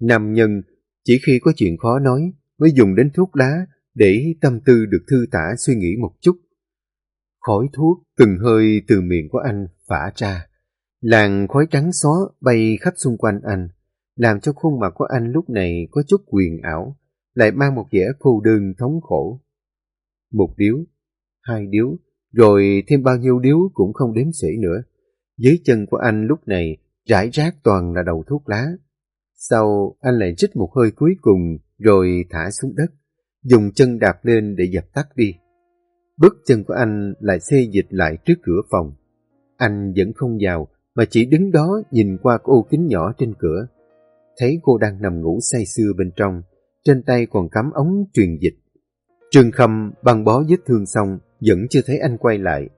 Nam nhân, chỉ khi có chuyện khó nói, mới dùng đến thuốc lá để tâm tư được thư tả suy nghĩ một chút. Khói thuốc từng hơi từ miệng của anh phả ra. Làn khói trắng xóa bay khắp xung quanh anh, làm cho khuôn mặt của anh lúc này có chút quyền ảo, lại mang một vẻ cô đơn thống khổ. Một điếu, hai điếu, rồi thêm bao nhiêu điếu cũng không đếm xuể nữa. Dưới chân của anh lúc này rải rác toàn là đầu thuốc lá. Sau anh lại trích một hơi cuối cùng rồi thả xuống đất, dùng chân đạp lên để dập tắt đi. Bước chân của anh lại xê dịch lại trước cửa phòng. Anh vẫn không vào mà chỉ đứng đó nhìn qua ô kính nhỏ trên cửa. Thấy cô đang nằm ngủ say sưa bên trong, trên tay còn cắm ống truyền dịch. Trương Khâm băng bó vết thương xong, vẫn chưa thấy anh quay lại.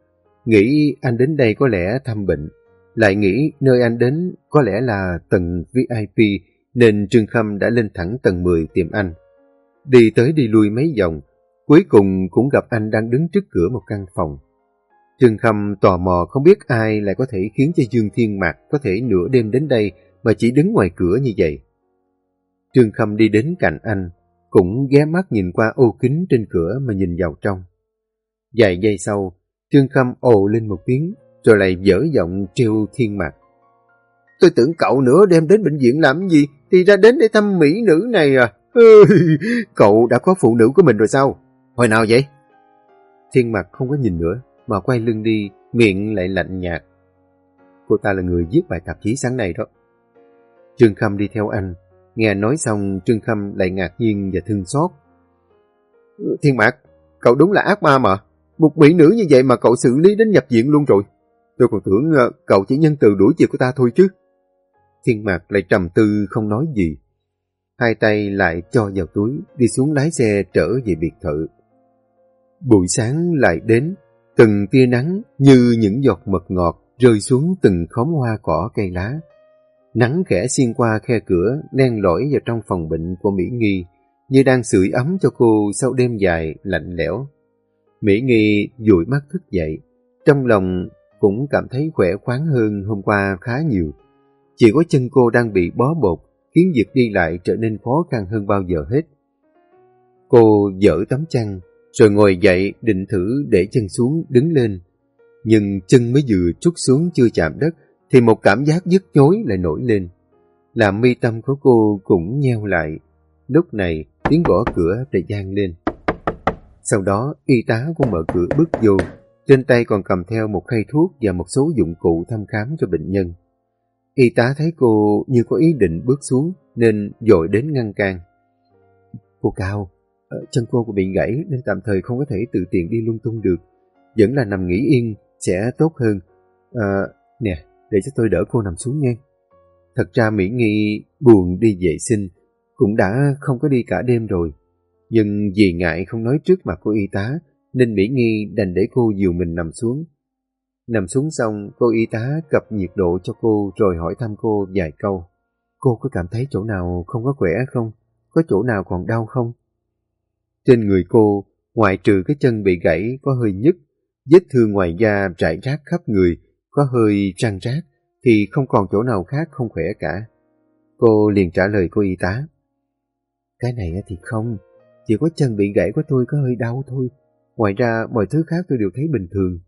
Nghĩ anh đến đây có lẽ thăm bệnh, lại nghĩ nơi anh đến có lẽ là tầng VIP, nên Trương Khâm đã lên thẳng tầng 10 tìm anh. Đi tới đi lui mấy vòng, cuối cùng cũng gặp anh đang đứng trước cửa một căn phòng. Trương Khâm tò mò không biết ai lại có thể khiến cho Dương Thiên Mạc có thể nửa đêm đến đây mà chỉ đứng ngoài cửa như vậy. Trương Khâm đi đến cạnh anh, cũng ghé mắt nhìn qua ô kính trên cửa mà nhìn vào trong. Vài giây sau, Trương Khâm ồ lên một tiếng, rồi lại dở giọng trêu thiên mặt. Tôi tưởng cậu nữa đem đến bệnh viện làm gì, thì ra đến để thăm mỹ nữ này à. cậu đã có phụ nữ của mình rồi sao? Hồi nào vậy? Thiên mặt không có nhìn nữa, mà quay lưng đi, miệng lại lạnh nhạt. Cô ta là người viết bài tạp chí sáng nay đó. Trương Khâm đi theo anh, Nghe nói xong, Trương Khâm lại ngạc nhiên và thương xót. Thiên Mạc, cậu đúng là ác ma mà. Một mỹ nữ như vậy mà cậu xử lý đến nhập viện luôn rồi. Tôi còn tưởng ờ, cậu chỉ nhân từ đuổi việc của ta thôi chứ. Thiên Mạc lại trầm tư không nói gì. Hai tay lại cho vào túi, đi xuống lái xe trở về biệt thự. Buổi sáng lại đến, từng tia nắng như những giọt mật ngọt rơi xuống từng khóm hoa cỏ cây lá. Nắng khẽ xuyên qua khe cửa, len lỏi vào trong phòng bệnh của Mỹ Nghi, như đang sưởi ấm cho cô sau đêm dài, lạnh lẽo. Mỹ Nghi dụi mắt thức dậy, trong lòng cũng cảm thấy khỏe khoắn hơn hôm qua khá nhiều. Chỉ có chân cô đang bị bó bột, khiến việc đi lại trở nên khó khăn hơn bao giờ hết. Cô dỡ tấm chăn, rồi ngồi dậy định thử để chân xuống đứng lên. Nhưng chân mới vừa trút xuống chưa chạm đất, thì một cảm giác nhức nhối lại nổi lên. Làm mi tâm của cô cũng nheo lại. Lúc này, tiếng gõ cửa lại gian lên. Sau đó, y tá cũng mở cửa bước vô. Trên tay còn cầm theo một khay thuốc và một số dụng cụ thăm khám cho bệnh nhân. Y tá thấy cô như có ý định bước xuống nên dội đến ngăn can. Cô Cao, ờ, chân cô bị gãy nên tạm thời không có thể tự tiện đi lung tung được. Vẫn là nằm nghỉ yên sẽ tốt hơn. À, nè, để cho tôi đỡ cô nằm xuống nghe. Thật ra Mỹ Nghi buồn đi vệ sinh, cũng đã không có đi cả đêm rồi. Nhưng vì ngại không nói trước mặt cô y tá, nên Mỹ Nghi đành để cô dìu mình nằm xuống. Nằm xuống xong, cô y tá cập nhiệt độ cho cô rồi hỏi thăm cô vài câu. Cô có cảm thấy chỗ nào không có khỏe không? Có chỗ nào còn đau không? Trên người cô, ngoại trừ cái chân bị gãy có hơi nhức, vết thương ngoài da rải rác khắp người, có hơi răng rác, thì không còn chỗ nào khác không khỏe cả. Cô liền trả lời cô y tá. Cái này thì không, chỉ có chân bị gãy của tôi có hơi đau thôi. Ngoài ra mọi thứ khác tôi đều thấy bình thường.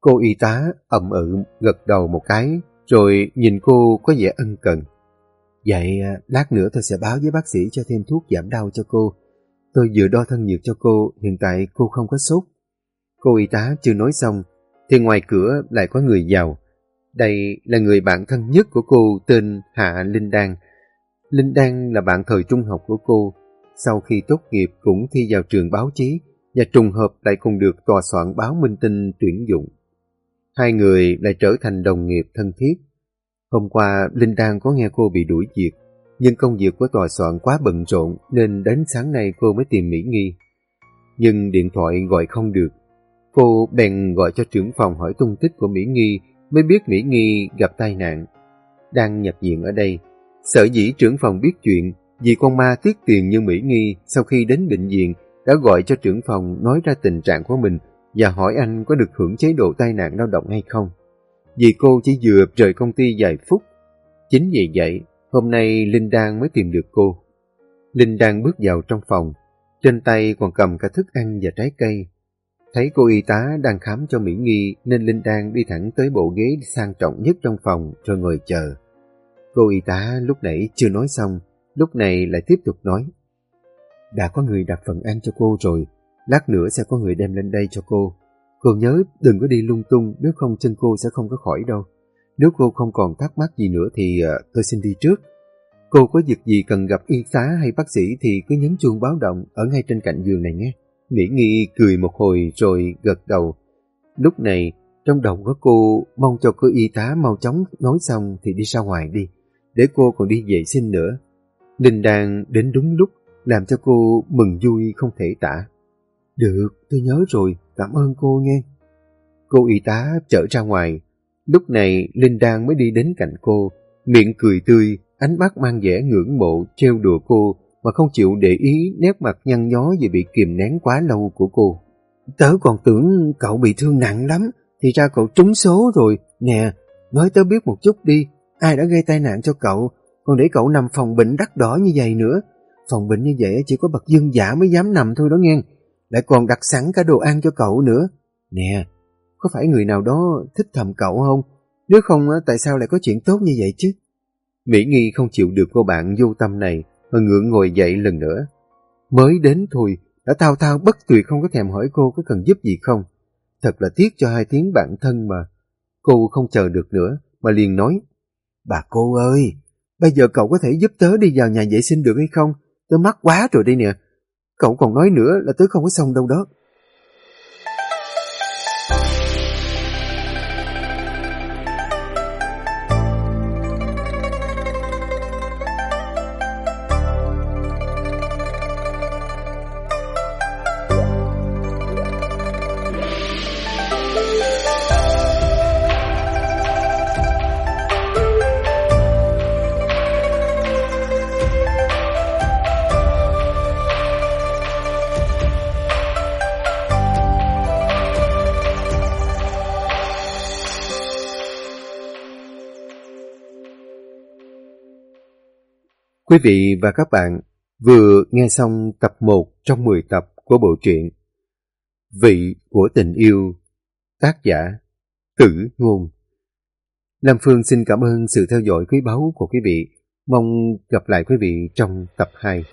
Cô y tá ậm ừ gật đầu một cái, rồi nhìn cô có vẻ ân cần. Vậy à, lát nữa tôi sẽ báo với bác sĩ cho thêm thuốc giảm đau cho cô. Tôi vừa đo thân nhiệt cho cô, hiện tại cô không có sốt. Cô y tá chưa nói xong, thì ngoài cửa lại có người giàu. Đây là người bạn thân nhất của cô tên Hạ Linh Đan. Linh Đan là bạn thời trung học của cô. Sau khi tốt nghiệp cũng thi vào trường báo chí và trùng hợp lại cùng được tòa soạn báo minh tinh tuyển dụng. Hai người lại trở thành đồng nghiệp thân thiết. Hôm qua, Linh Đan có nghe cô bị đuổi việc, nhưng công việc của tòa soạn quá bận rộn nên đến sáng nay cô mới tìm Mỹ Nghi. Nhưng điện thoại gọi không được. Cô bèn gọi cho trưởng phòng hỏi tung tích của Mỹ Nghi mới biết Mỹ Nghi gặp tai nạn. Đang nhập viện ở đây. Sở dĩ trưởng phòng biết chuyện vì con ma tiếc tiền như Mỹ Nghi sau khi đến bệnh viện đã gọi cho trưởng phòng nói ra tình trạng của mình và hỏi anh có được hưởng chế độ tai nạn lao động hay không. Vì cô chỉ vừa rời công ty vài phút. Chính vì vậy, hôm nay Linh Đan mới tìm được cô. Linh Đan bước vào trong phòng, trên tay còn cầm cả thức ăn và trái cây. Thấy cô y tá đang khám cho Mỹ Nghi nên Linh Đan đi thẳng tới bộ ghế sang trọng nhất trong phòng rồi ngồi chờ. Cô y tá lúc nãy chưa nói xong, lúc này lại tiếp tục nói. Đã có người đặt phần ăn cho cô rồi, lát nữa sẽ có người đem lên đây cho cô. Cô nhớ đừng có đi lung tung, nếu không chân cô sẽ không có khỏi đâu. Nếu cô không còn thắc mắc gì nữa thì uh, tôi xin đi trước. Cô có việc gì cần gặp y tá hay bác sĩ thì cứ nhấn chuông báo động ở ngay trên cạnh giường này nhé. Mỹ Nghi cười một hồi rồi gật đầu. Lúc này, trong đầu của cô mong cho cô y tá mau chóng nói xong thì đi ra ngoài đi, để cô còn đi vệ sinh nữa. Linh Đan đến đúng lúc, làm cho cô mừng vui không thể tả. Được, tôi nhớ rồi, cảm ơn cô nghe. Cô y tá trở ra ngoài. Lúc này Linh Đan mới đi đến cạnh cô, miệng cười tươi, ánh mắt mang vẻ ngưỡng mộ, treo đùa cô mà không chịu để ý nét mặt nhăn nhó vì bị kìm nén quá lâu của cô. Tớ còn tưởng cậu bị thương nặng lắm, thì ra cậu trúng số rồi. Nè, nói tớ biết một chút đi, ai đã gây tai nạn cho cậu, còn để cậu nằm phòng bệnh đắt đỏ như vậy nữa. Phòng bệnh như vậy chỉ có bậc dương giả mới dám nằm thôi đó nghe, lại còn đặt sẵn cả đồ ăn cho cậu nữa. Nè, có phải người nào đó thích thầm cậu không? Nếu không, tại sao lại có chuyện tốt như vậy chứ? Mỹ Nghi không chịu được cô bạn vô tâm này, mà ngượng ngồi dậy lần nữa. Mới đến thôi, đã thao thao bất tuyệt không có thèm hỏi cô có cần giúp gì không. Thật là tiếc cho hai tiếng bạn thân mà. Cô không chờ được nữa, mà liền nói, Bà cô ơi, bây giờ cậu có thể giúp tớ đi vào nhà vệ sinh được hay không? Tớ mắc quá rồi đây nè. Cậu còn nói nữa là tớ không có xong đâu đó. Quý vị và các bạn vừa nghe xong tập 1 trong 10 tập của bộ truyện Vị của tình yêu, tác giả Tử Ngôn. Lam Phương xin cảm ơn sự theo dõi quý báu của quý vị. Mong gặp lại quý vị trong tập 2.